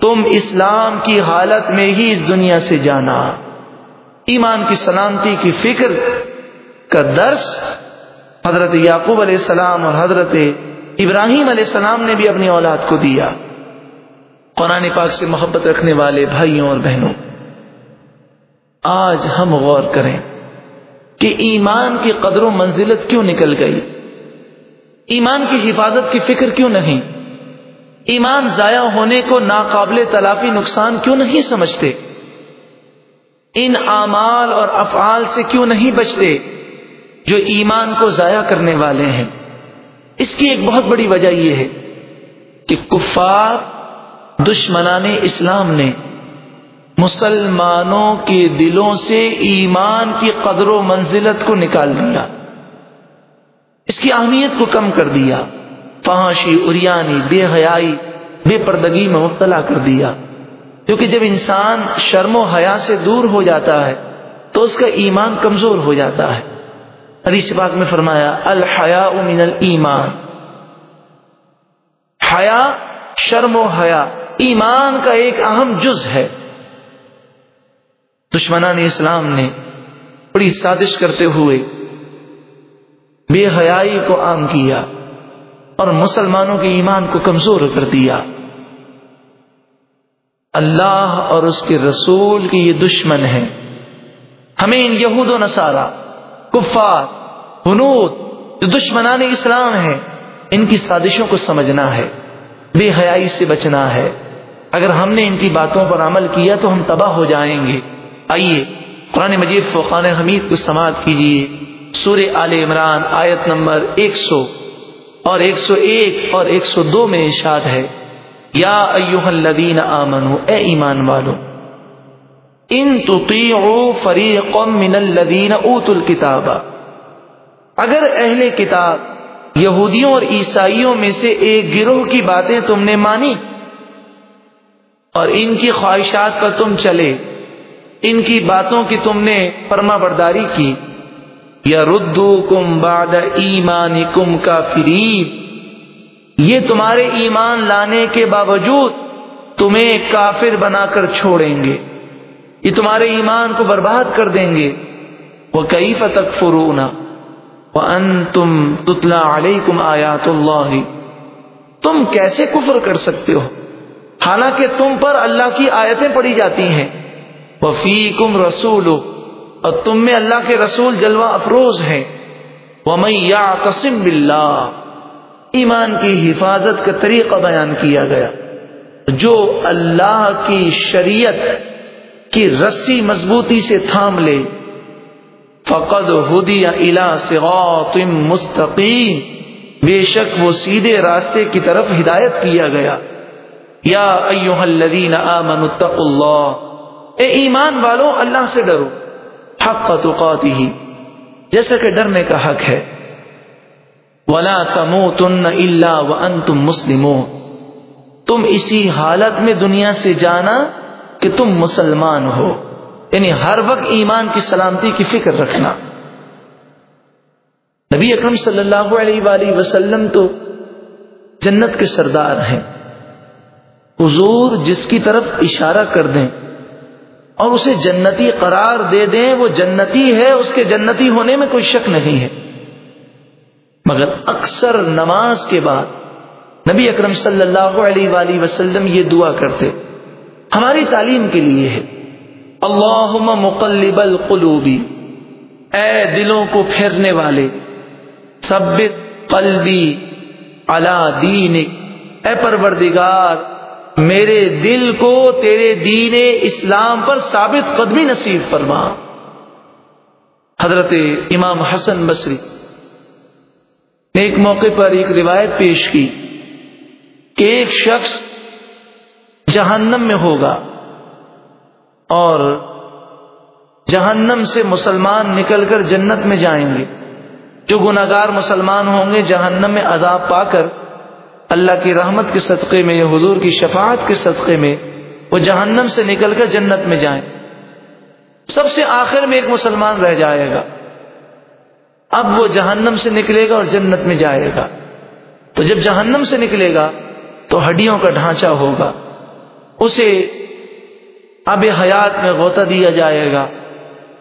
تم اسلام کی حالت میں ہی اس دنیا سے جانا۔ ایمان کی سلامتی کی فکر کا درس۔ حضرت یعقوب علیہ السلام اور حضرت ابراہیم علیہ السلام نے بھی اپنی اولاد کو دیا۔ قرآن پاک سے محبت رکھنے والے بھائیوں اور بہنوں، آج ہم غور کریں کہ ایمان کی قدر و منزلت کیوں نکل گئی؟ ایمان کی حفاظت کی فکر کیوں نہیں؟ ایمان ضائع ہونے کو ناقابل تلافی نقصان کیوں نہیں سمجھتے؟ ان اعمال اور افعال سے کیوں نہیں بچتے جو ایمان کو ضائع کرنے والے ہیں؟ اس کی ایک بہت بڑی وجہ یہ ہے کہ کفار دشمنان اسلام نے مسلمانوں کے دلوں سے ایمان کی قدر و منزلت کو نکال دیا۔ اس کی اہمیت کو کم کر دیا۔ فحاشی اریانی بے حیائی، بے پردگی میں مبتلا کر دیا۔ کیونکہ جب انسان شرم و حیا سے دور ہو جاتا ہے، تو اس کا ایمان کمزور ہو جاتا ہے۔ حدیث پاک میں فرمایا الحیا من المان حیا، شرم و حیا، ایمان کا ایک اہم جز ہے۔ دشمنان اسلام نے بڑی سازش کرتے ہوئے بے حیائی کو عام کیا اور مسلمانوں کے ایمان کو کمزور کر دیا۔ اللہ اور اس کے رسول کی یہ دشمن ہے ہمیں ان یہود و نصارہ، کفار حنود جو دشمنان اسلام ہیں، ان کی سازشوں کو سمجھنا ہے۔ بے حیائی سے بچنا ہے۔ اگر ہم نے ان کی باتوں پر عمل کیا تو ہم تباہ ہو جائیں گے۔ آئیے، قرآن مجید فقان حمید کو سماعت کیجیے۔ سور آل عمران آیت نمبر ایک سو اور ایک سو ایک اور ایک سو دو میں ارشاد ہے، یا ایوہ الذین آمنو، اے ایمان والو، ان تطیعوا فریقا من الذین اوتوا الكتاب اگر اہل کتاب یہودیوں اور عیسائیوں میں سے ایک گروہ کی باتیں تم نے مانی، اور ان کی خواہشات پر تم چلے، ان کی باتوں کی تم نے پرما برداری کی یا ردو کم باد ایمان کم کا فریب یہ تمہارے ایمان لانے کے باوجود تمہیں کافر بنا کر چھوڑیں گے۔ یہ تمہارے ایمان کو برباد کر دیں گے۔ وہ کئی فتق فرونا ان تم تتلا علیکم آیات اللہ۔ تم کیسے کفر کر سکتے ہو؟ حالانکہ تم پر اللہ کی آیتیں پڑھی جاتی ہیں۔ وفیکم رسول اور تم میں اللہ کے رسول جلوہ افروز ہیں۔ وہ میں یا قسم بلّہ ایمان کی حفاظت کا طریقہ بیان کیا گیا۔ جو اللہ کی شریعت کی رسی مضبوطی سے تھام لے۔ فقد ہدی الا صراط مستقیم بے شک وہ سیدھے راستے کی طرف ہدایت کیا گیا۔ یا ایوہ الذین آمنوا اتقوا اللہ۔ اے ایمان والو، اللہ سے ڈرو۔ حق تقاتی جیسا کہ ڈرنے کا حق ہے۔ ولا تمو تن اللہ و ان تم تم اسی حالت میں دنیا سے جانا کہ تم مسلمان ہو۔ یعنی ہر وقت ایمان کی سلامتی کی فکر رکھنا۔ نبی اکرم صلی اللہ علیہ وآلہ وسلم تو جنت کے سردار ہیں۔ حضور جس کی طرف اشارہ کر دیں۔ اور اسے جنتی قرار دے دیں، وہ جنتی ہے، اس کے جنتی ہونے میں کوئی شک نہیں ہے۔ مگر اکثر نماز کے بعد نبی اکرم صلی اللہ علیہ وآلہ وسلم یہ دعا کرتے، ہماری تعلیم کے لیے ہے۔ اللہ مقلب القلوبی اے دلوں کو پھیرنے والے، ثبت قلبی علا دین اے پروردگار میرے دل کو تیرے دین اسلام پر ثابت قدمی نصیب فرما۔ حضرت امام حسن بصری نے ایک موقع پر ایک روایت پیش کی کہ ایک شخص جہنم میں ہوگا اور جہنم سے مسلمان نکل کر جنت میں جائیں گے۔ جو گناگار مسلمان ہوں گے، جہنم میں عذاب پا کر اللہ کی رحمت کے صدقے میں یا حضور کی شفاعت کے صدقے میں وہ جہنم سے نکل کر جنت میں جائیں۔ سب سے آخر میں ایک مسلمان رہ جائے گا۔ اب وہ جہنم سے نکلے گا اور جنت میں جائے گا۔ تو جب جہنم سے نکلے گا تو ہڈیوں کا ڈھانچہ ہوگا۔ اسے اب حیات میں غوطہ دیا جائے گا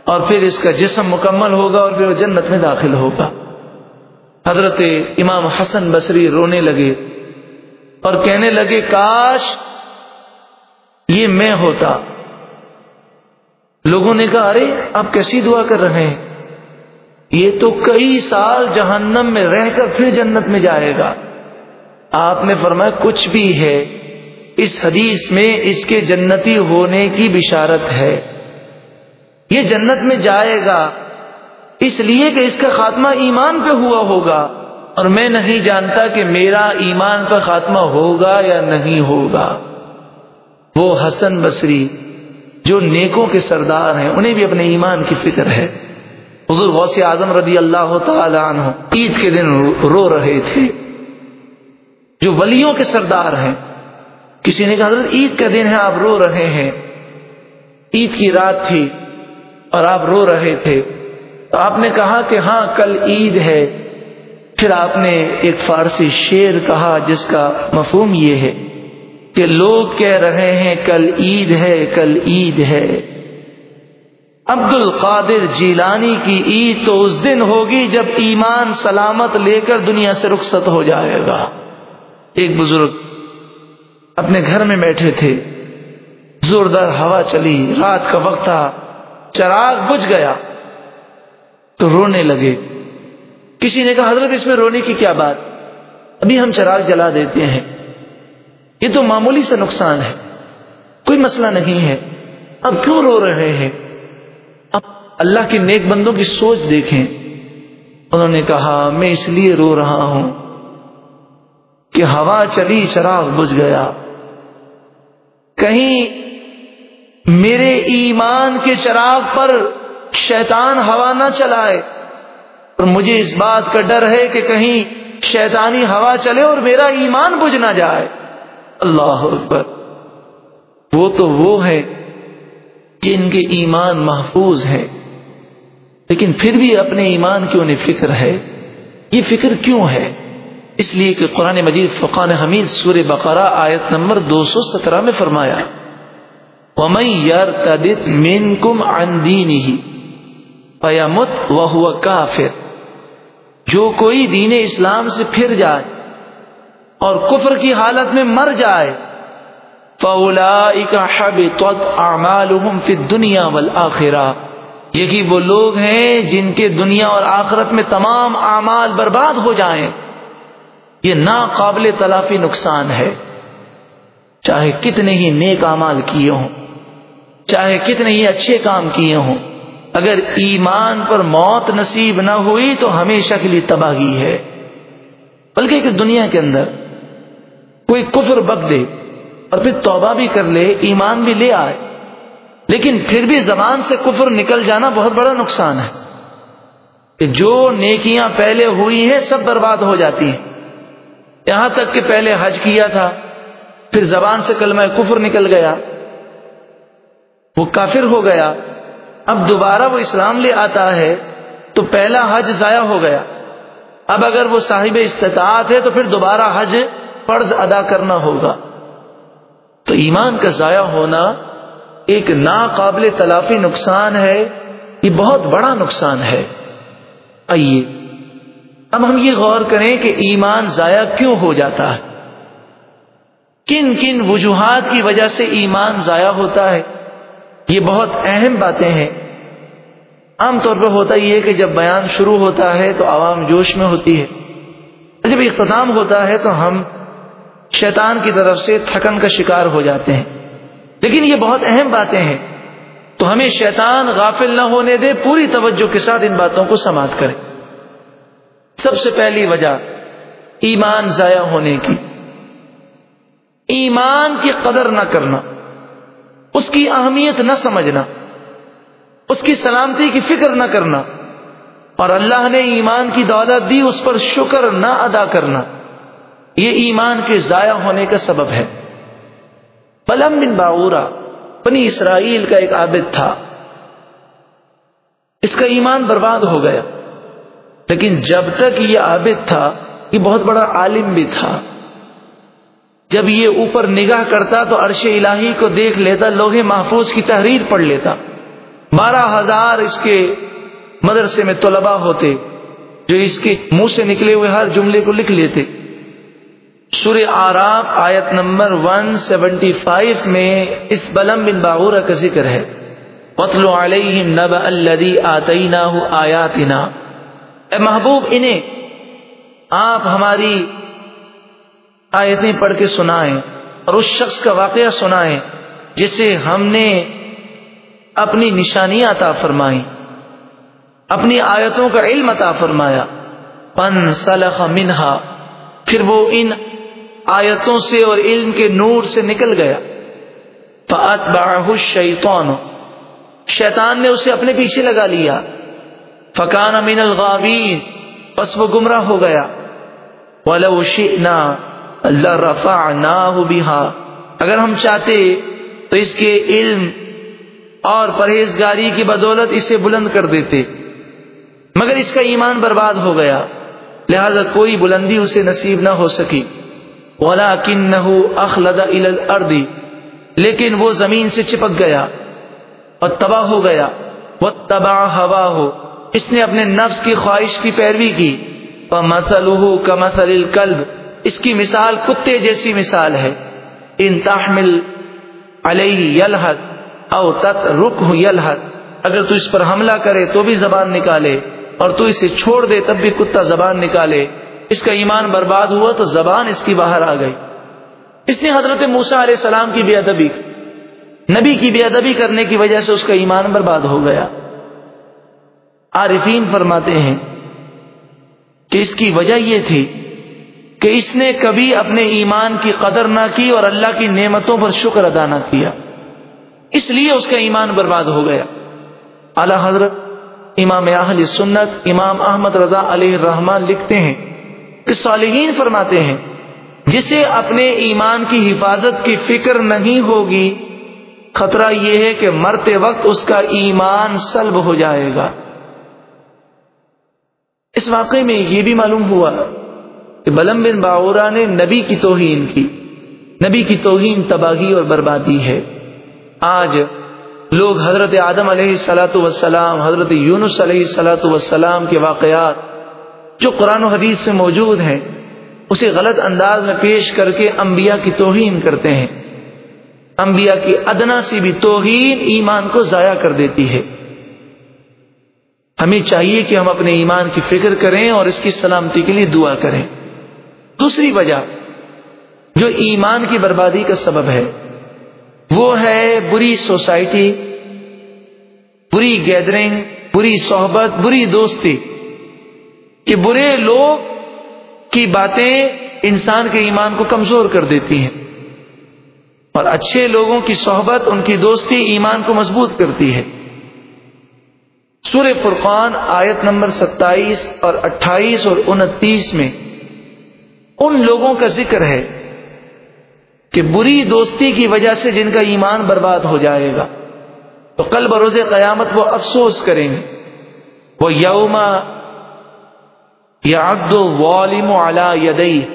اور پھر اس کا جسم مکمل ہوگا اور پھر وہ جنت میں داخل ہوگا۔ حضرت امام حسن بصری رونے لگے۔ اور کہنے لگے، کاش یہ میں ہوتا. لوگوں نے کہا، ارے، آپ کیسی دعا کر رہے ہیں؟ یہ تو کئی سال جہنم میں رہ کر پھر جنت میں جائے گا. آپ نے فرمایا، کچھ بھی ہے۔ اس حدیث میں اس کے جنتی ہونے کی بشارت ہے۔ یہ جنت میں جائے گا۔ اس لیے کہ اس کا خاتمہ ایمان پہ ہوا ہوگا۔ اور میں نہیں جانتا کہ میرا ایمان کا خاتمہ ہوگا یا نہیں ہوگا۔ وہ حسن بصری جو نیکوں کے سردار ہیں، انہیں بھی اپنے ایمان کی فکر ہے۔ حضور غوث اعظم رضی اللہ تعالی عنہ عید کے دن رو رہے تھے۔ جو ولیوں کے سردار ہیں، کسی نے کہا، حضرت عید کا دن ہے، آپ رو رہے ہیں۔ عید کی رات تھی اور آپ رو رہے تھے۔ تو آپ نے کہا کہ ہاں کل عید ہے۔ پھر آپ نے ایک فارسی شیر کہا جس کا مفہوم یہ ہے کہ لوگ کہہ رہے ہیں کل عید ہے، کل عید ہے۔ عبد القادر جیلانی کی عید تو اس دن ہوگی جب ایمان سلامت لے کر دنیا سے رخصت ہو جائے گا۔ ایک بزرگ اپنے گھر میں بیٹھے تھے۔ زوردار ہوا چلی، رات کا وقت تھا، چراغ بجھ گیا۔ تو رونے لگے۔ کسی نے کہا، حضرت، اس میں رونے کی کیا بات؟ ابھی ہم چراغ جلا دیتے ہیں۔ یہ تو معمولی سے نقصان ہے۔ کوئی مسئلہ نہیں ہے۔ اب کیوں رو رہے ہیں؟ اب اللہ کے نیک بندوں کی سوچ دیکھیں۔ انہوں نے کہا، میں اس لیے رو رہا ہوں کہ ہوا چلی، چراغ بجھ گیا۔ کہیں میرے ایمان کے چراغ پر شیطان ہوا نہ چلائے۔ اور مجھے اس بات کا ڈر ہے کہ کہیں شیطانی ہوا چلے اور میرا ایمان بجھ نہ جائے۔ اللہ اکبر۔ وہ تو وہ ہے جن کے ایمان محفوظ ہے لیکن پھر بھی اپنے ایمان کی انہیں فکر ہے۔ یہ فکر کیوں ہے؟ اس لیے کہ قرآن مجید فقان حمید سور بقرہ آیت نمبر دو سو سترہ میں فرمایا مین کم ہی پیامت وہ کافر۔ جو کوئی دین اسلام سے پھر جائے اور کفر کی حالت میں مر جائے فولا فی دنیا والآخرہ یہی وہ لوگ ہیں جن کے دنیا اور آخرت میں تمام اعمال برباد ہو جائیں۔ یہ ناقابل تلافی نقصان ہے۔ چاہے کتنے ہی نیک امال کیے ہوں، چاہے کتنے ہی اچھے کام کیے ہوں اگر ایمان پر موت نصیب نہ ہوئی تو ہمیشہ کے لیے تباہی ہے۔ بلکہ کہ دنیا کے اندر کوئی کفر بک دے اور پھر توبہ بھی کر لے، ایمان بھی لے آئے، لیکن پھر بھی زبان سے کفر نکل جانا بہت بڑا نقصان ہے۔ کہ جو نیکیاں پہلے ہوئی ہیں، سب برباد ہو جاتی ہیں۔ یہاں تک کہ پہلے حج کیا تھا، پھر زبان سے کلمہ کفر نکل گیا، وہ کافر ہو گیا۔ اب دوبارہ وہ اسلام لے آتا ہے تو پہلا حج ضائع ہو گیا۔ اب اگر وہ صاحب استطاعت ہے تو پھر دوبارہ حج فرض ادا کرنا ہوگا۔ تو ایمان کا ضائع ہونا ایک ناقابل تلافی نقصان ہے۔ یہ بہت بڑا نقصان ہے۔ آئیے، اب ہم یہ غور کریں کہ ایمان ضائع کیوں ہو جاتا ہے؟ کن کن وجوہات کی وجہ سے ایمان ضائع ہوتا ہے؟ یہ بہت اہم باتیں ہیں۔ عام طور پر ہوتا یہ کہ جب بیان شروع ہوتا ہے تو عوام جوش میں ہوتی ہے۔ جب اختتام ہوتا ہے تو ہم شیطان کی طرف سے تھکن کا شکار ہو جاتے ہیں۔ لیکن یہ بہت اہم باتیں ہیں۔ تو ہمیں شیطان غافل نہ ہونے دے، پوری توجہ کے ساتھ ان باتوں کو سماعت کریں۔ سب سے پہلی وجہ، ایمان ضائع ہونے کی۔ ایمان کی قدر نہ کرنا۔ اس کی اہمیت نہ سمجھنا، اس کی سلامتی کی فکر نہ کرنا، اور اللہ نے ایمان کی دولت دی، اس پر شکر نہ ادا کرنا، یہ ایمان کے ضائع ہونے کا سبب ہے۔ پلم بن باورا، بنی اسرائیل کا ایک عابد تھا۔ اس کا ایمان برباد ہو گیا۔ لیکن جب تک یہ عابد تھا، یہ بہت بڑا عالم بھی تھا۔ جب یہ اوپر نگاہ کرتا تو عرش الہی کو دیکھ لیتا، لوہے محفوظ کی تحریر پڑھ لیتا۔ بارہ ہزار اس کے مدرسے میں طلباء ہوتے، جو اس کے منہ سے نکلے ہوئے ہر جملے کو لکھ لیتے۔ سور آراف آیت نمبر 175 میں اس بلم بن باغورہ کا ذکر ہے۔ قتل علیہم نب الذی آتیناہ آیاتنا اے محبوب، انہیں آپ ہماری آیتیں پڑھ کے سنائیں اور اس شخص کا واقعہ سنائیں جسے ہم نے اپنی نشانیاں عطا فرمائی اپنی آیتوں کا علم عطا فرمایا۔ پن سلخ منہا، پھر وہ ان آیتوں سے اور علم کے نور سے نکل گیا۔ شیطان شیطان نے اسے اپنے پیچھے لگا لیا۔ فکان امین الغابین بس وہ گمراہ ہو گیا۔ ولو شئنا اللہ رفا نہ اگر ہم چاہتے تو اس کے علم اور پرہیزگاری کی بدولت اسے بلند کر دیتے، مگر اس کا ایمان برباد ہو گیا۔ لہذا کوئی بلندی اسے نصیب نہ ہو سکی۔ ولا کن اخلد اردی لیکن وہ زمین سے چپک گیا اور تباہ ہو گیا۔ وہ تباہ ہوا ہو اس نے اپنے نفس کی خواہش کی پیروی کی۔ مسل کا مسل القلب اس کی مثال کتے جیسی مثال ہے۔ ان تحمل علیہ یلحت او تت رک یلحت اگر تو اس پر حملہ کرے تو بھی زبان نکالے اور تو اسے چھوڑ دے تب بھی کتا زبان نکالے۔ اس کا ایمان برباد ہوا تو زبان اس کی باہر آ گئی۔ اس نے حضرت موسا علیہ السلام کی بے ادبی نبی کی بے ادبی کرنے کی وجہ سے اس کا ایمان برباد ہو گیا۔ عارفین فرماتے ہیں کہ اس کی وجہ یہ تھی کہ اس نے کبھی اپنے ایمان کی قدر نہ کی اور اللہ کی نعمتوں پر شکر ادا نہ کیا۔ اس لیے اس کا ایمان برباد ہو گیا۔ اعلی حضرت امام اہل سنت، امام احمد رضا علیہ الرحمان لکھتے ہیں، کہ صالحین فرماتے ہیں، جسے اپنے ایمان کی حفاظت کی فکر نہیں ہوگی، خطرہ یہ ہے کہ مرتے وقت اس کا ایمان سلب ہو جائے گا۔ اس واقعے میں یہ بھی معلوم ہوا کہ بلم بن باورا نے نبی کی توہین کی۔ نبی کی توہین تباہی اور بربادی ہے۔ آج لوگ حضرت آدم علیہ السلاۃ وسلام حضرت یونس علیہ السلاۃ وسلام کے واقعات جو قرآن و حدیث سے موجود ہیں، اسے غلط انداز میں پیش کر کے انبیاء کی توہین کرتے ہیں۔ انبیاء کی ادنا سی بھی توہین ایمان کو ضائع کر دیتی ہے۔ ہمیں چاہیے کہ ہم اپنے ایمان کی فکر کریں اور اس کی سلامتی کے لیے دعا کریں۔ دوسری وجہ جو ایمان کی بربادی کا سبب ہے، وہ ہے بری سوسائٹی، بری گیدرنگ، بری صحبت، بری دوستی۔ کہ برے لوگ کی باتیں انسان کے ایمان کو کمزور کر دیتی ہیں۔ اور اچھے لوگوں کی صحبت، ان کی دوستی ایمان کو مضبوط کرتی ہے۔ سورہ فرقان آیت نمبر ستائیس اور اٹھائیس اور انتیس میں ان لوگوں کا ذکر ہے کہ بری دوستی کی وجہ سے جن کا ایمان برباد ہو جائے گا، تو کل بروز قیامت وہ افسوس کریں گے۔ وہ یوما یا عبد والم یدئی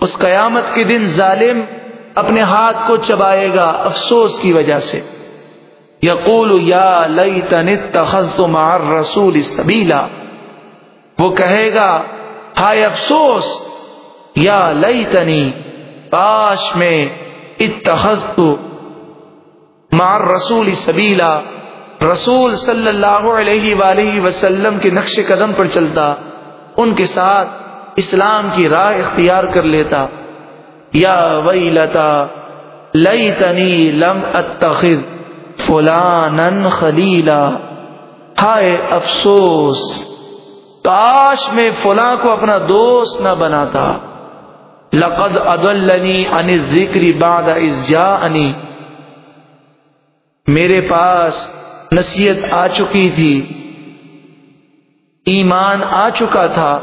اس قیامت کے دن ظالم اپنے ہاتھ کو چبائے گا افسوس کی وجہ سے۔ یقول یا لئی تنت مار رسول سبیلا۔ وہ کہے گا، ہائے افسوس! یا لئی تنی کاش میں اتخذت مار رسول سبیلا، رسول صلی اللہ علیہ وآلہ وسلم کے نقش قدم پر چلتا، ان کے ساتھ اسلام کی راہ اختیار کر لیتا۔ یا وئی لتا لئی تنی لم اتخذ فلان خلیلا۔ ہائے افسوس، کاش میں فلاں کو اپنا دوست نہ بناتا۔ لقد ادلنی ان ذکری بعد از جا میرے پاس نصیحت آ چکی تھی۔ ایمان آ چکا تھا۔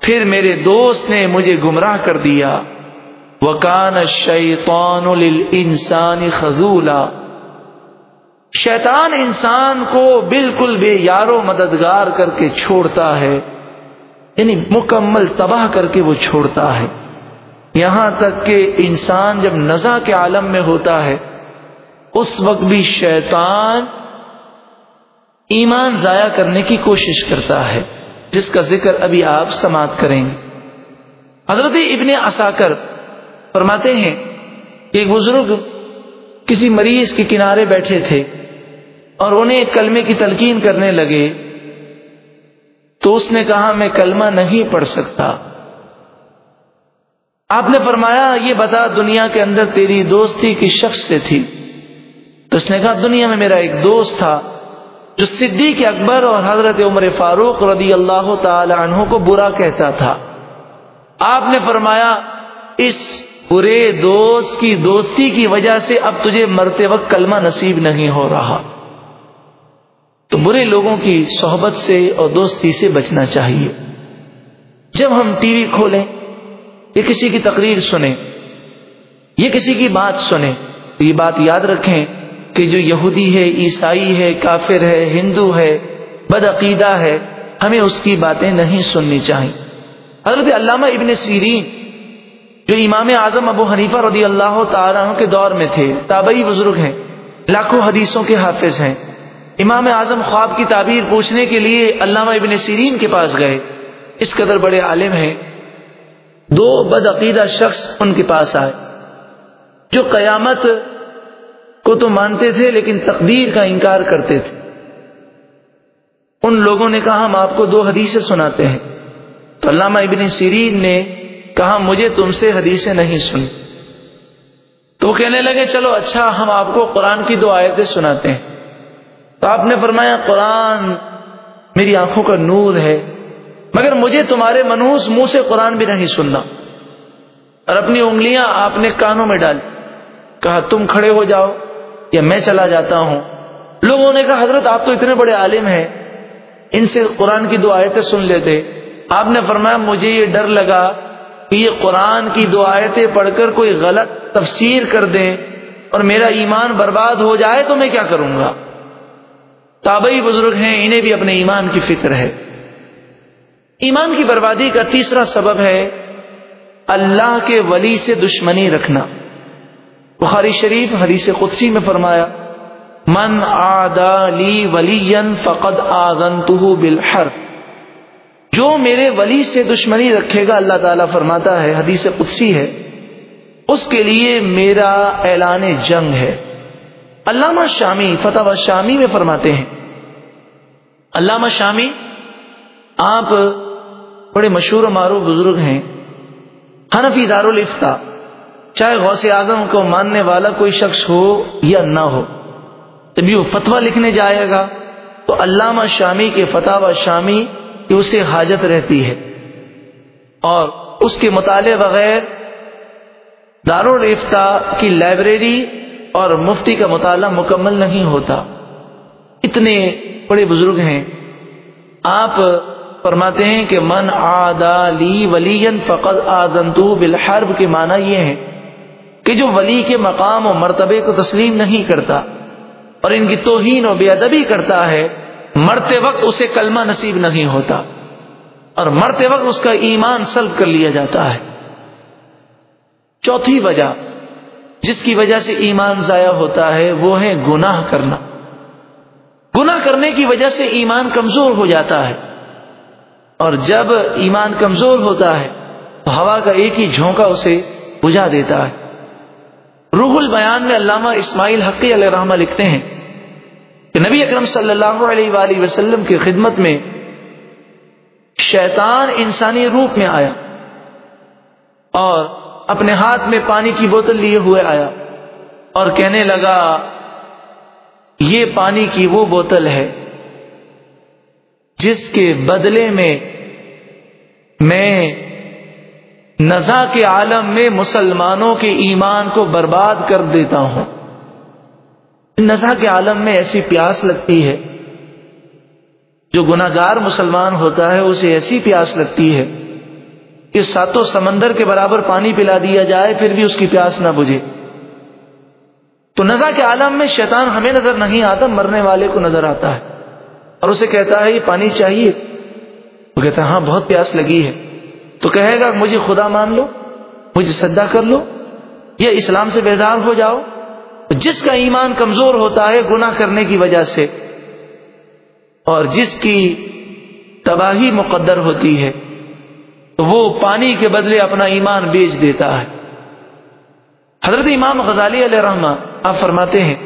پھر میرے دوست نے مجھے گمراہ کر دیا۔ وکان شیطان انسانی خزولا شیطان انسان کو بالکل بے یارو مددگار کر کے چھوڑتا ہے۔ یعنی مکمل تباہ کر کے وہ چھوڑتا ہے۔ یہاں تک کہ انسان جب نزا کے عالم میں ہوتا ہے، اس وقت بھی شیطان ایمان ضائع کرنے کی کوشش کرتا ہے، جس کا ذکر ابھی آپ سماعت کریں گے۔ حضرت ابن اساکر فرماتے ہیں کہ ایک بزرگ کسی مریض کے کنارے بیٹھے تھے اور انہیں ایک کلمے کی تلقین کرنے لگے، تو اس نے کہا، میں کلمہ نہیں پڑھ سکتا۔ آپ نے فرمایا، یہ بتا دنیا کے اندر تیری دوستی کس شخص سے تھی۔ تو اس نے کہا، دنیا میں میرا ایک دوست تھا، جو صدیق اکبر اور حضرت عمر فاروق رضی اللہ تعالی عنہ کو برا کہتا تھا۔ آپ نے فرمایا، اس برے دوست کی دوستی کی وجہ سے اب تجھے مرتے وقت کلمہ نصیب نہیں ہو رہا۔ تو برے لوگوں کی صحبت سے اور دوستی سے بچنا چاہیے۔ جب ہم ٹی وی کھولیں یا کسی کی تقریر سنیں، یہ کسی کی بات سنیں۔ تو یہ بات یاد رکھیں کہ جو یہودی ہے، عیسائی ہے، کافر ہے، ہندو ہے بدعقیدہ ہے، ہمیں اس کی باتیں نہیں سننی چاہیے۔ حضرت علامہ ابن سیرین، جو امام اعظم ابو حنیفہ رضی اللہ تعالیٰ کے دور میں تھے، تابعی بزرگ ہیں، لاکھوں حدیثوں کے حافظ ہیں۔ امام اعظم خواب کی تعبیر پوچھنے کے لیے علامہ ابن سیرین کے پاس گئے۔ اس قدر بڑے عالم ہیں۔ دو بدعقیدہ شخص ان کے پاس آئے، جو قیامت کو تو مانتے تھے لیکن تقدیر کا انکار کرتے تھے۔ ان لوگوں نے کہا، ہم آپ کو دو حدیثیں سناتے ہیں۔ تو علامہ ابن سیرین نے کہا، مجھے تم سے حدیثیں نہیں سنی۔ تو وہ کہنے لگے، چلو اچھا ہم آپ کو قرآن کی دو آیتیں سناتے ہیں۔ تو آپ نے فرمایا، قرآن میری آنکھوں کا نور ہے۔ مگر مجھے تمہارے منوس منہ سے قرآن بھی نہیں سننا۔ اور اپنی انگلیاں آپ نے کانوں میں ڈالی۔ کہا، تم کھڑے ہو جاؤ یا میں چلا جاتا ہوں۔ لوگوں نے کہا، حضرت، آپ تو اتنے بڑے عالم ہیں۔ ان سے قرآن کی دو آیتیں سن لیتے۔ آپ نے فرمایا، مجھے یہ ڈر لگا کہ یہ قرآن کی دو آیتیں پڑھ کر کوئی غلط تفسیر کر دیں اور میرا ایمان برباد ہو جائے تو میں کیا کروں گا؟ تابعی بزرگ ہیں، انہیں بھی اپنے ایمان کی فکر ہے۔ ایمان کی بربادی کا تیسرا سبب ہے اللہ کے ولی سے دشمنی رکھنا۔ بخاری شریف حدیث قدسی میں فرمایا، من آدا لی ولی فقد آگن بالحر جو میرے ولی سے دشمنی رکھے گا، اللہ تعالیٰ فرماتا ہے، حدیث قدسی ہے، اس کے لیے میرا اعلان جنگ ہے۔ علامہ شامی فتح شامی میں فرماتے ہیں، علامہ شامی، آپ بڑے مشہور و معروف بزرگ ہیں۔ حنفی دارالفتا، چاہے غوث اعظم کو ماننے والا کوئی شخص ہو یا نہ ہو۔ جب وہ فتویٰ لکھنے جائے گا، تو علامہ شامی کے فتح و شامی کہ اسے حاجت رہتی ہے۔ اور اس کے مطالعے بغیر دارالفتا کی لائبریری اور مفتی کا مطالعہ مکمل نہیں ہوتا۔ اتنے بڑے بزرگ ہیں۔ آپ فرماتے ہیں کہ من آدا لی ولی فقط آزنتو بالحرب کے معنی یہ ہے کہ جو ولی کے مقام و مرتبے کو تسلیم نہیں کرتا اور ان کی توہین و بے ادبی کرتا ہے، مرتے وقت اسے کلمہ نصیب نہیں ہوتا اور مرتے وقت اس کا ایمان سلب کر لیا جاتا ہے۔ چوتھی وجہ جس کی وجہ سے ایمان ضائع ہوتا ہے وہ ہے گناہ کرنا۔ گناہ کرنے کی وجہ سے ایمان کمزور ہو جاتا ہے۔ اور جب ایمان کمزور ہوتا ہے تو ہوا کا ایک ہی جھونکا اسے بجھا دیتا ہے۔ روح البیان میں علامہ اسماعیل حقی علیہ رحمہ لکھتے ہیں کہ نبی اکرم صلی اللہ علیہ وآلہ وسلم کی خدمت میں شیطان انسانی روپ میں آیا اور اپنے ہاتھ میں پانی کی بوتل لیے ہوئے آیا اور کہنے لگا، یہ پانی کی وہ بوتل ہے جس کے بدلے میں میں نزا کے عالم میں مسلمانوں کے ایمان کو برباد کر دیتا ہوں۔ نزا کے عالم میں ایسی پیاس لگتی ہے۔ جو گناگار مسلمان ہوتا ہے، اسے ایسی پیاس لگتی ہے کہ ساتوں سمندر کے برابر پانی پلا دیا جائے، پھر بھی اس کی پیاس نہ بجھے۔ تو نزا کے عالم میں شیطان ہمیں نظر نہیں آتا، مرنے والے کو نظر آتا ہے اور اسے کہتا ہے، یہ پانی چاہیے۔ وہ کہتا ہے ہاں بہت پیاس لگی ہے۔ تو کہے گا، مجھے خدا مان لو، مجھے سدا کر لو، یا اسلام سے بیدار ہو جاؤ۔ جس کا ایمان کمزور ہوتا ہے گناہ کرنے کی وجہ سے، اور جس کی تباہی مقدر ہوتی ہے تو وہ پانی کے بدلے اپنا ایمان بیچ دیتا ہے۔ حضرت امام غزالی علیہ رحمٰ آپ فرماتے ہیں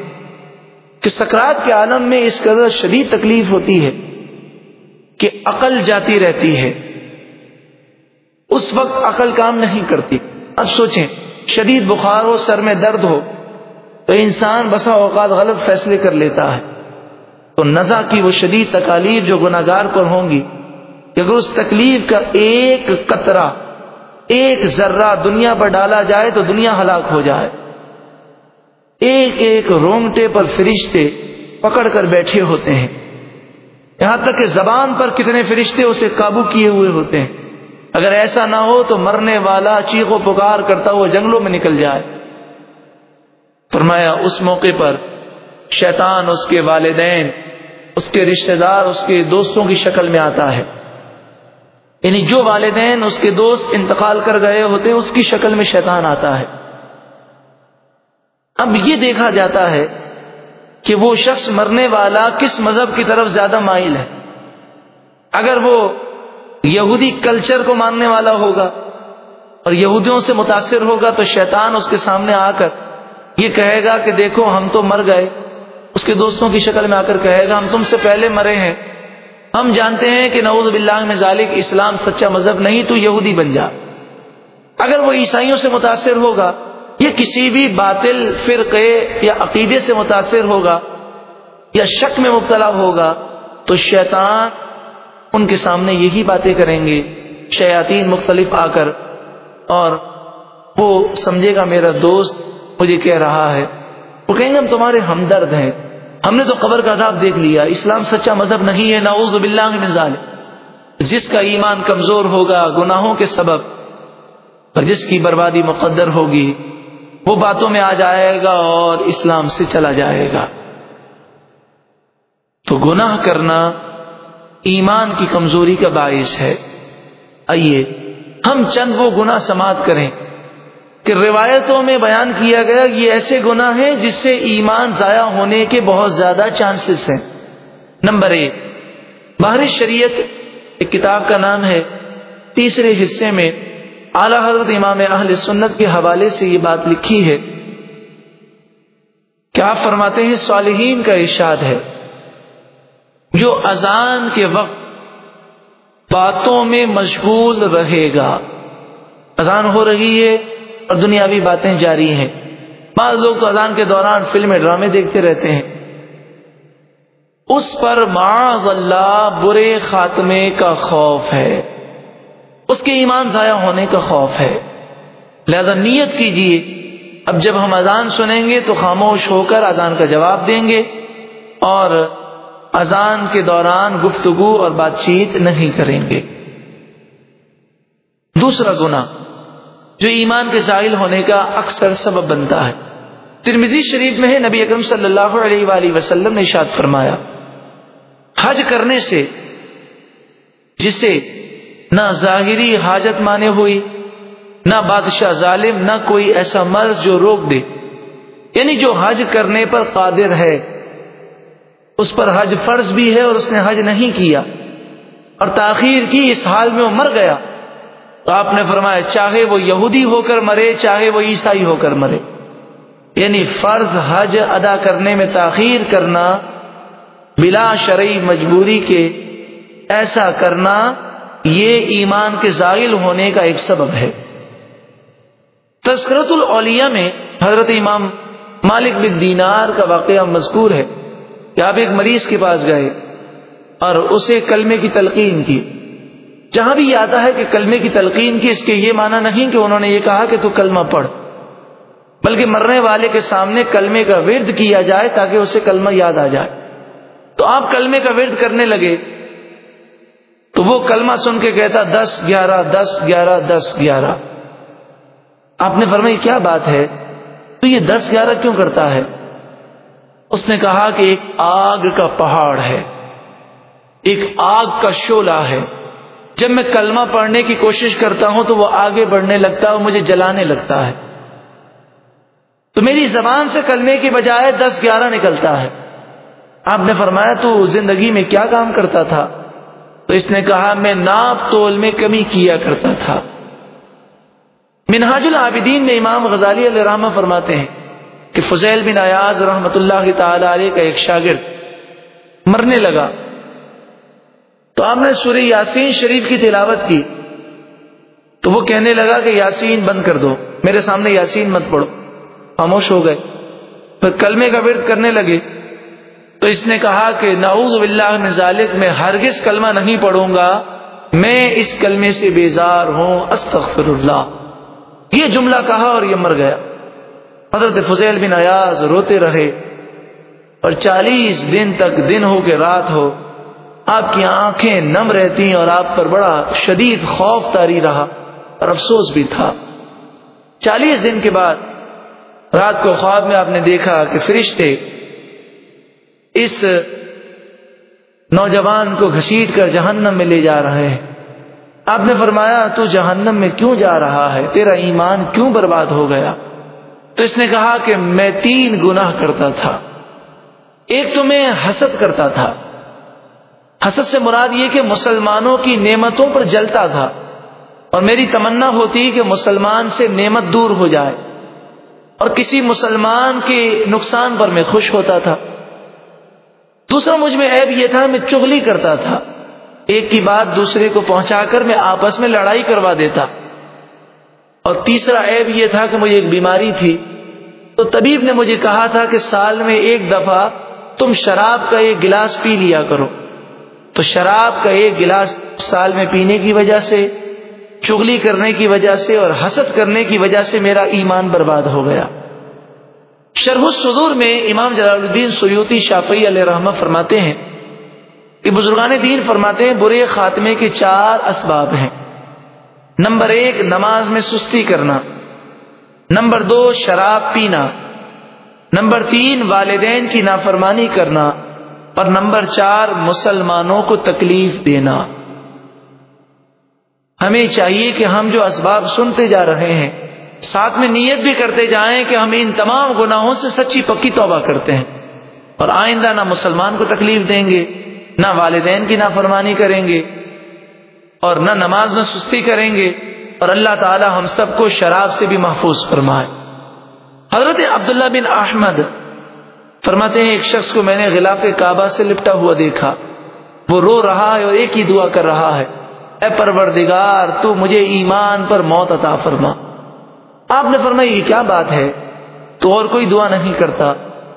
کہ سکرات کے عالم میں اس قدر شدید تکلیف ہوتی ہے۔ کہ عقل جاتی رہتی ہے۔ اس وقت عقل کام نہیں کرتی۔ اب سوچیں، شدید بخار ہو، سر میں درد ہو، تو انسان بسا اوقات غلط فیصلے کر لیتا ہے۔ تو نزا کی وہ شدید تکالیف جو گناگار پر ہوں گی، کہ اگر اس تکلیف کا ایک قطرہ، ایک ذرہ دنیا پر ڈالا جائے تو دنیا ہلاک ہو جائے۔ ایک ایک رونگٹے پر فرشتے پکڑ کر بیٹھے ہوتے ہیں۔ یہاں تک کہ زبان پر کتنے فرشتے اسے قابو کیے ہوئے ہوتے ہیں۔ اگر ایسا نہ ہو تو مرنے والا چیخ و پکار کرتا ہوا جنگلوں میں نکل جائے۔ فرمایا، اس موقع پر شیطان اس کے والدین، اس کے رشتہ دار، اس کے دوستوں کی شکل میں آتا ہے۔ یعنی جو والدین اس کے دوست انتقال کر گئے ہوتے ہیں، اس کی شکل میں شیطان آتا ہے۔ اب یہ دیکھا جاتا ہے کہ وہ شخص مرنے والا کس مذہب کی طرف زیادہ مائل ہے۔ اگر وہ یہودی کلچر کو ماننے والا ہوگا اور یہودیوں سے متاثر ہوگا تو شیطان اس کے سامنے آ کر یہ کہے گا کہ دیکھو ہم تو مر گئے۔ اس کے دوستوں کی شکل میں آ کر کہے گا، ہم تم سے پہلے مرے ہیں۔ ہم جانتے ہیں کہ نعوذ باللہ میں ذالک، اسلام سچا مذہب نہیں تو یہودی بن جا۔ اگر وہ عیسائیوں سے متاثر ہوگا یہ کسی بھی باطل، فرقے یا عقیدے سے متاثر ہوگا یا شک میں مبتلا ہوگا تو شیطان ان کے سامنے یہی باتیں کریں گے، شیاطین مختلف آ کر اور وہ سمجھے گا میرا دوست مجھے کہہ رہا ہے۔ وہ کہیں گے ہم تمہارے ہمدرد ہیں۔ ہم نے تو قبر کا عذاب دیکھ لیا۔ اسلام سچا مذہب نہیں ہے، نعوذ باللہ من ظالم جس کا ایمان کمزور ہوگا، گناہوں کے سبب اور جس کی بربادی مقدر ہوگی وہ باتوں میں آ جائے گا اور اسلام سے چلا جائے گا۔ تو گناہ کرنا ایمان کی کمزوری کا باعث ہے۔ آئیے، ہم چند وہ گناہ سماعت کریں کہ روایتوں میں بیان کیا گیا یہ ایسے گناہ ہیں جس سے ایمان ضائع ہونے کے بہت زیادہ چانسز ہیں۔ نمبر ایک باہر شریعت، ایک کتاب کا نام ہے، تیسرے حصے میں اعلی حضرت امام اہل سنت کے حوالے سے یہ بات لکھی ہے کہ آپ فرماتے ہیں صالحین کا ارشاد ہے، جو اذان کے وقت باتوں میں مشغول رہے گا۔ اذان ہو رہی ہے اور دنیاوی باتیں جاری ہیں۔ بعض لوگ تو اذان کے دوران فلمیں، ڈرامے دیکھتے رہتے ہیں۔ اس پر معاذ اللہ برے خاتمے کا خوف ہے۔ اس کے ایمان ضائع ہونے کا خوف ہے۔ لہذا نیت کیجیے اب جب ہم اذان سنیں گے تو خاموش ہو کر اذان کا جواب دیں گے۔ اور اذان کے دوران گفتگو اور بات چیت نہیں کریں گے۔ دوسرا گنا جو ایمان کے ظاہر ہونے کا اکثر سبب بنتا ہے۔ ترمیزی شریف میں ہے، نبی اکرم صلی اللہ علیہ وآلہ وسلم نے اشاد فرمایا، حج کرنے سے، جسے نہ ظاہری حاجت مانے ہوئی، نہ بادشاہ ظالم، نہ کوئی ایسا مرض جو روک دے۔ یعنی جو حج کرنے پر قادر ہے، اس پر حج فرض بھی ہے اور اس نے حج نہیں کیا۔ اور تاخیر کی اس حال میں وہ مر گیا۔ تو آپ نے فرمایا، چاہے وہ یہودی ہو کر مرے، چاہے وہ عیسائی ہو کر مرے۔ یعنی فرض حج ادا کرنے میں تاخیر کرنا، بلا شرعی مجبوری کے ایسا کرنا یہ ایمان کے زائل ہونے کا ایک سبب ہے۔ تذکرت الاولیاء میں حضرت امام مالک بن دینار کا واقعہ مذکور ہے کہ آپ ایک مریض کے پاس گئے اور اسے کلمے کی تلقین کی۔ جہاں بھی یہ آتا ہے کہ کلمے کی تلقین کی، اس کے یہ معنی نہیں کہ انہوں نے یہ کہا کہ تو کلمہ پڑھ، بلکہ مرنے والے کے سامنے کلمے کا ورد کیا جائے تاکہ اسے کلمہ یاد آ جائے۔ تو آپ کلمے کا ورد کرنے لگے تو وہ کلمہ سن کے کہتا دس گیارہ دس گیارہ دس گیارہ۔ آپ نے فرمائی کیا بات ہے؟ تو یہ دس گیارہ کیوں کرتا ہے؟ اس نے کہا کہ ایک آگ کا پہاڑ ہے، ایک آگ کا شولہ ہے۔ جب میں کلمہ پڑھنے کی کوشش کرتا ہوں تو وہ آگے بڑھنے لگتا ہے اور مجھے جلانے لگتا ہے۔ تو میری زبان سے کلمے کی بجائے دس گیارہ نکلتا ہے۔ آپ نے فرمایا تو زندگی میں کیا کام کرتا تھا؟ تو اس نے کہا، میں ناپ تول میں کمی کیا کرتا تھا۔ منہاج العابدین میں امام غزالی علیہ رحمہ فرماتے ہیں کہ فضیل بن ایاز رحمت اللہ تعالی علیہ کا ایک شاگرد مرنے لگا۔ تو آپ نے سورہ یاسین شریف کی تلاوت کی۔ تو وہ کہنے لگا کہ یاسین بند کر دو، میرے سامنے یاسین مت پڑھو۔ خاموش ہو گئے۔ پھر کلمے کا ورد کرنے لگے۔ تو اس نے کہا کہ نعوذ باللہ من ذالک، میں ہرگز کلمہ نہیں پڑھوں گا، میں اس کلمے سے بیزار ہوں استغفر اللہ یہ جملہ کہا اور یہ مر گیا۔ حضرت فضیل بن ایاز روتے رہے اور چالیس دن تک دن ہو کے رات ہو، آپ کی آنکھیں نم رہتی اور آپ پر بڑا شدید خوف تاری رہا اور افسوس بھی تھا۔ چالیس دن کے بعد رات کو خواب میں آپ نے دیکھا کہ فرشتے اس نوجوان کو گھسیٹ کر جہنم میں لے جا رہے ہیں آپ نے فرمایا، تو جہنم میں کیوں جا رہا ہے؟ تیرا ایمان کیوں برباد ہو گیا؟ تو اس نے کہا کہ میں تین گناہ کرتا تھا۔ ایک تو میں حسد کرتا تھا۔ حسد سے مراد یہ کہ مسلمانوں کی نعمتوں پر جلتا تھا۔ اور میری تمنا ہوتی کہ مسلمان سے نعمت دور ہو جائے۔ اور کسی مسلمان کے نقصان پر میں خوش ہوتا تھا۔ دوسرا مجھ میں عیب یہ تھا، میں چغلی کرتا تھا۔ ایک کی بات دوسرے کو پہنچا کر میں آپس میں لڑائی کروا دیتا۔ اور تیسرا عیب یہ تھا کہ مجھے ایک بیماری تھی۔ تو طبیب نے مجھے کہا تھا کہ سال میں ایک دفعہ تم شراب کا ایک گلاس پی لیا کرو۔ تو شراب کا ایک گلاس سال میں پینے کی وجہ سے چگلی کرنے کی وجہ سے اور حسد کرنے کی وجہ سے میرا ایمان برباد ہو گیا۔ شرح الصدور میں امام جلال الدین سیوتی شافی علیہ رحمہ فرماتے ہیں کہ بزرگان دین فرماتے ہیں برے خاتمے کے چار اسباب ہیں۔ نمبر ایک، نماز میں سستی کرنا۔ نمبر دو، شراب پینا۔ نمبر تین، والدین کی نافرمانی کرنا۔ اور نمبر چار، مسلمانوں کو تکلیف دینا۔ ہمیں چاہیے کہ ہم جو اسباب سنتے جا رہے ہیں ساتھ میں نیت بھی کرتے جائیں کہ ہم ان تمام گناہوں سے سچی پکی توبہ کرتے ہیں اور آئندہ نہ مسلمان کو تکلیف دیں گے، نہ والدین کی نافرمانی کریں گے اور نہ نماز میں سستی کریں گے اور اللہ تعالی ہم سب کو شراب سے بھی محفوظ فرمائے۔ حضرت عبداللہ بن احمد فرماتے ہیں، ایک شخص کو میں نے غلاف کعبہ سے لپٹا ہوا دیکھا۔ وہ رو رہا ہے اور ایک ہی دعا کر رہا ہے، اے پروردگار، تو مجھے ایمان پر موت عطا فرما۔ آپ نے فرمایا، یہ کیا بات ہے؟ تو اور کوئی دعا نہیں کرتا۔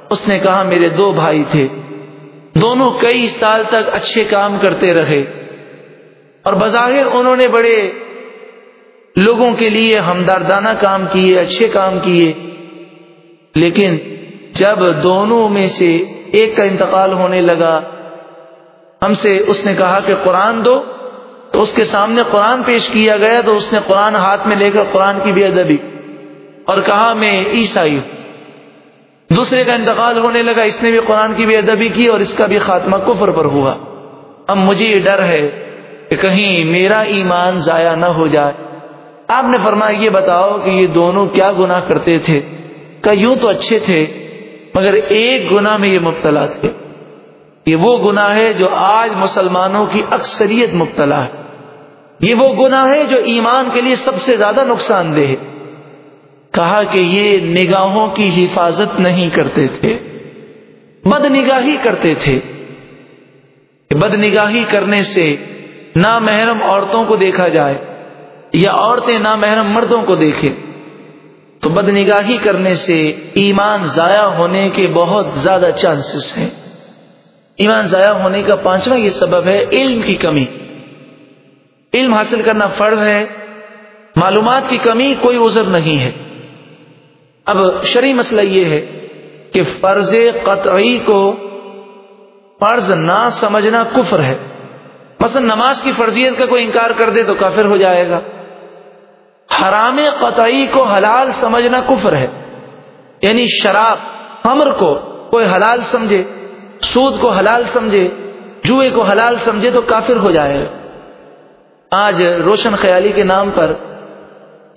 اس نے کہا، میرے دو بھائی تھے۔ دونوں کئی سال تک اچھے کام کرتے رہے۔ اور بظاہر انہوں نے بڑے لوگوں کے لیے ہمدردانہ کام کیے، اچھے کام کیے۔ لیکن جب دونوں میں سے ایک کا انتقال ہونے لگا، ہم سے اس نے کہا کہ قرآن دو۔ تو اس کے سامنے قرآن پیش کیا گیا، تو اس نے قرآن ہاتھ میں لے کر قرآن کی بے ادبی۔ اور کہا میں عیسائی ہوں؟ دوسرے کا انتقال ہونے لگا، اس نے بھی قرآن کی بے ادبی کی اور اس کا بھی خاتمہ کفر پر ہوا۔ اب مجھے یہ ڈر ہے کہ کہیں میرا ایمان ضائع نہ ہو جائے۔ آپ نے فرمایا، یہ بتاؤ کہ یہ دونوں کیا گناہ کرتے تھے؟ کہ یوں تو اچھے تھے، مگر ایک گناہ میں یہ مبتلا تھے۔ یہ وہ گناہ ہے جو آج مسلمانوں کی اکثریت مبتلا ہے۔ یہ وہ گناہ ہے جو ایمان کے لیے سب سے زیادہ نقصان دہ ہے۔ کہا کہ یہ نگاہوں کی حفاظت نہیں کرتے تھے بد نگاہی کرتے تھے۔ بد نگاہی کرنے سے نامحرم عورتوں کو دیکھا جائے یا عورتیں نامحرم مردوں کو دیکھیں، تو بد نگاہی کرنے سے ایمان ضائع ہونے کے بہت زیادہ چانسز ہیں۔ ایمان ضائع ہونے کا پانچواں یہ سبب ہے علم کی کمی۔ علم حاصل کرنا فرض ہے، معلومات کی کمی کوئی عذر نہیں ہے۔ اب شرعی مسئلہ یہ ہے کہ فرض قطعی کو فرض نہ سمجھنا کفر ہے۔ مثلا نماز کی فرضیت کا کوئی انکار کر دے تو کافر ہو جائے گا۔ حرام قطعی کو حلال سمجھنا کفر ہے۔ یعنی شراب امر کو کوئی حلال سمجھے، سود کو حلال سمجھے، جوئے کو حلال سمجھے تو کافر ہو جائے۔ گا آج روشن خیالی کے نام پر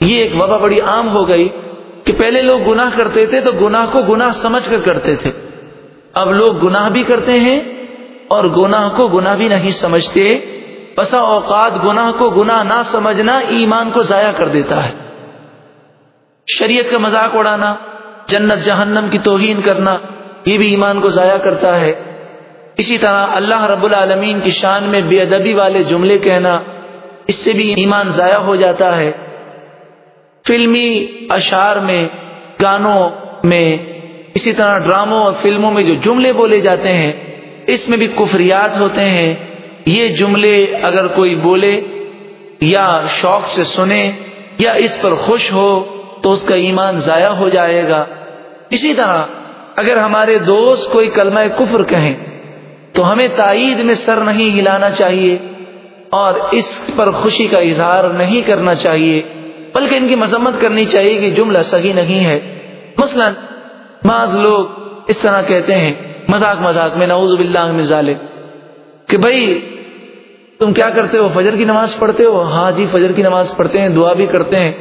یہ ایک وبا بڑی عام ہو گئی۔ کہ پہلے لوگ گناہ کرتے تھے تو گناہ کو گناہ سمجھ کر کرتے تھے۔ اب لوگ گناہ بھی کرتے ہیں اور گناہ کو گناہ بھی نہیں سمجھتے۔ بسا اوقات گناہ کو گناہ نہ سمجھنا ایمان کو ضائع کر دیتا ہے۔ شریعت کا مذاق اڑانا، جنت جہنم کی توہین کرنا، یہ بھی ایمان کو ضائع کرتا ہے۔ اسی طرح اللہ رب العالمین کی شان میں بے ادبی والے جملے کہنا، اس سے بھی ایمان ضائع ہو جاتا ہے۔ فلمی اشعار میں، گانوں میں، اسی طرح ڈراموں اور فلموں میں جو جملے بولے جاتے ہیں، اس میں بھی کفریات ہوتے ہیں۔ یہ جملے اگر کوئی بولے یا شوق سے سنے یا اس پر خوش ہو تو اس کا ایمان ضائع ہو جائے گا۔ اسی طرح اگر ہمارے دوست کوئی کلمہ کفر کہیں تو ہمیں تائید میں سر نہیں ہلانا چاہیے اور اس پر خوشی کا اظہار نہیں کرنا چاہیے۔ بلکہ ان کی مذمت کرنی چاہیے کہ جملہ صحیح نہیں ہے۔ مثلا، بعض لوگ اس طرح کہتے ہیں، مذاق مذاق میں، نعوذ باللہ من ظالم کہ بھائی، تم کیا کرتے ہو؟ فجر کی نماز پڑھتے ہو؟ ہاں جی فجر کی نماز پڑھتے ہیں، دعا بھی کرتے ہیں۔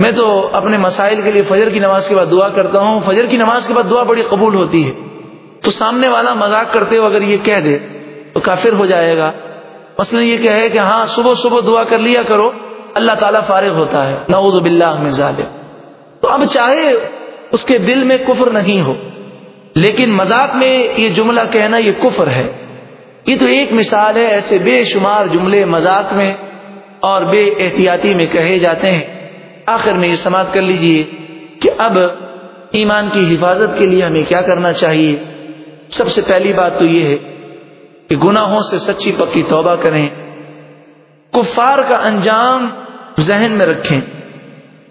میں تو اپنے مسائل کے لیے فجر کی نماز کے بعد دعا کرتا ہوں، فجر کی نماز کے بعد دعا بڑی قبول ہوتی ہے۔ تو سامنے والا مذاق کرتے ہو اگر یہ کہہ دے، تو کافر ہو جائے گا۔ مثلا یہ کہے کہ ہاں صبح صبح دعا کر لیا کرو اللہ تعالیٰ فارغ ہوتا ہے۔ نعوذ باللہ من ظالم تو اب چاہے اس کے دل میں کفر نہیں ہو، لیکن مذاق میں یہ جملہ کہنا یہ کفر ہے۔ یہ تو ایک مثال ہے، ایسے بے شمار جملے مذاق میں اور بے احتیاطی میں کہے جاتے ہیں۔ آخر میں یہ سماعت کر لیجیے کہ اب ایمان کی حفاظت کے لیے ہمیں کیا کرنا چاہیے۔ سب سے پہلی بات تو یہ ہے کہ گناہوں سے سچی پکی توبہ کریں۔ کفار کا انجام ذہن میں رکھیں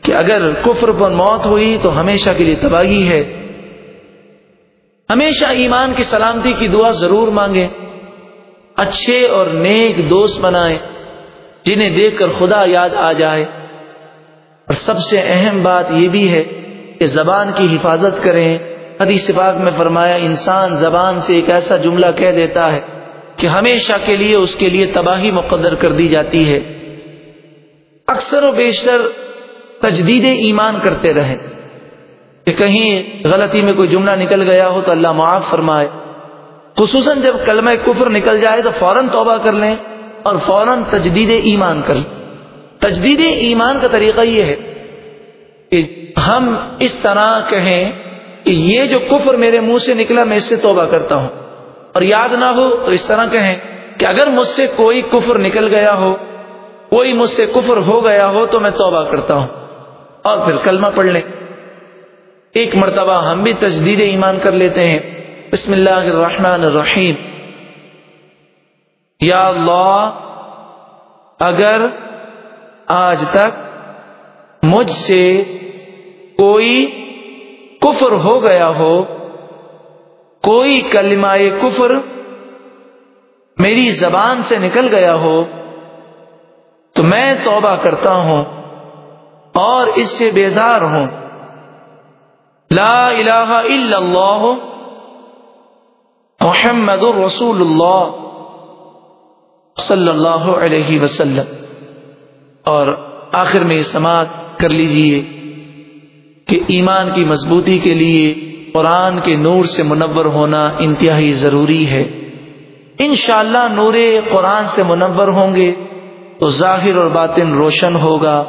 کہ اگر کفر پر موت ہوئی تو ہمیشہ کے لیے تباہی ہے۔ ہمیشہ ایمان کی سلامتی کی دعا ضرور مانگیں۔ اچھے اور نیک دوست بنائیں جنہیں دیکھ کر خدا یاد آ جائے۔ اور سب سے اہم بات یہ بھی ہے کہ زبان کی حفاظت کریں۔ حدیث پاک میں فرمایا، انسان زبان سے ایک ایسا جملہ کہہ دیتا ہے کہ ہمیشہ کے لیے اس کے لیے تباہی مقدر کر دی جاتی ہے۔ اکثر و بیشتر تجدید ایمان کرتے رہیں۔ کہ کہیں غلطی میں کوئی جملہ نکل گیا ہو تو اللہ معاف فرمائے۔ خصوصاً جب کلمہ کفر نکل جائے تو فوراً توبہ کر لیں اور فوراً تجدید ایمان کر لیں۔ تجدید ایمان کا طریقہ یہ ہے کہ ہم اس طرح کہیں کہ یہ جو کفر میرے منہ سے نکلا میں اس سے توبہ کرتا ہوں۔ اور یاد نہ ہو تو اس طرح کہیں کہ اگر مجھ سے کوئی کفر نکل گیا ہو کوئی مجھ سے کفر ہو گیا ہو تو میں توبہ کرتا ہوں۔ اور پھر کلمہ پڑھ لیں۔ ایک مرتبہ ہم بھی تجدید ایمان کر لیتے ہیں۔ بسم اللہ الرحمن الرحیم۔ یا اللہ، اگر آج تک مجھ سے کوئی کفر ہو گیا ہو، کوئی کلمہ کفر میری زبان سے نکل گیا ہو تو میں توبہ کرتا ہوں اور اس سے بیزار ہوں۔ لا الہ الا اللہ، محمد الرسول اللہ صلی اللہ علیہ وسلم۔ اور آخر میں سماعت کر لیجیے کہ ایمان کی مضبوطی کے لیے قرآن کے نور سے منور ہونا انتہائی ضروری ہے۔ انشاءاللہ اللہ نور قرآن سے منور ہوں گے۔ تو ظاہر اور باطن روشن ہوگا،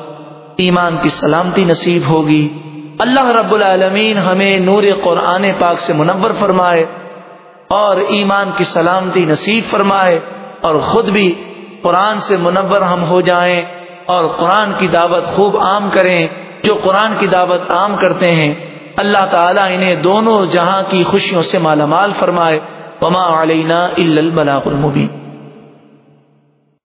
ایمان کی سلامتی نصیب ہوگی۔ اللہ رب العالمین ہمیں نور قرآن پاک سے منور فرمائے اور ایمان کی سلامتی نصیب فرمائے اور خود بھی قرآن سے منور ہم ہو جائیں اور قرآن کی دعوت خوب عام کریں، جو قرآن کی دعوت عام کرتے ہیں۔ اللہ تعالیٰ انہیں دونوں جہاں کی خوشیوں سے مالا مال فرمائے۔ وما علینا البلاغ المبین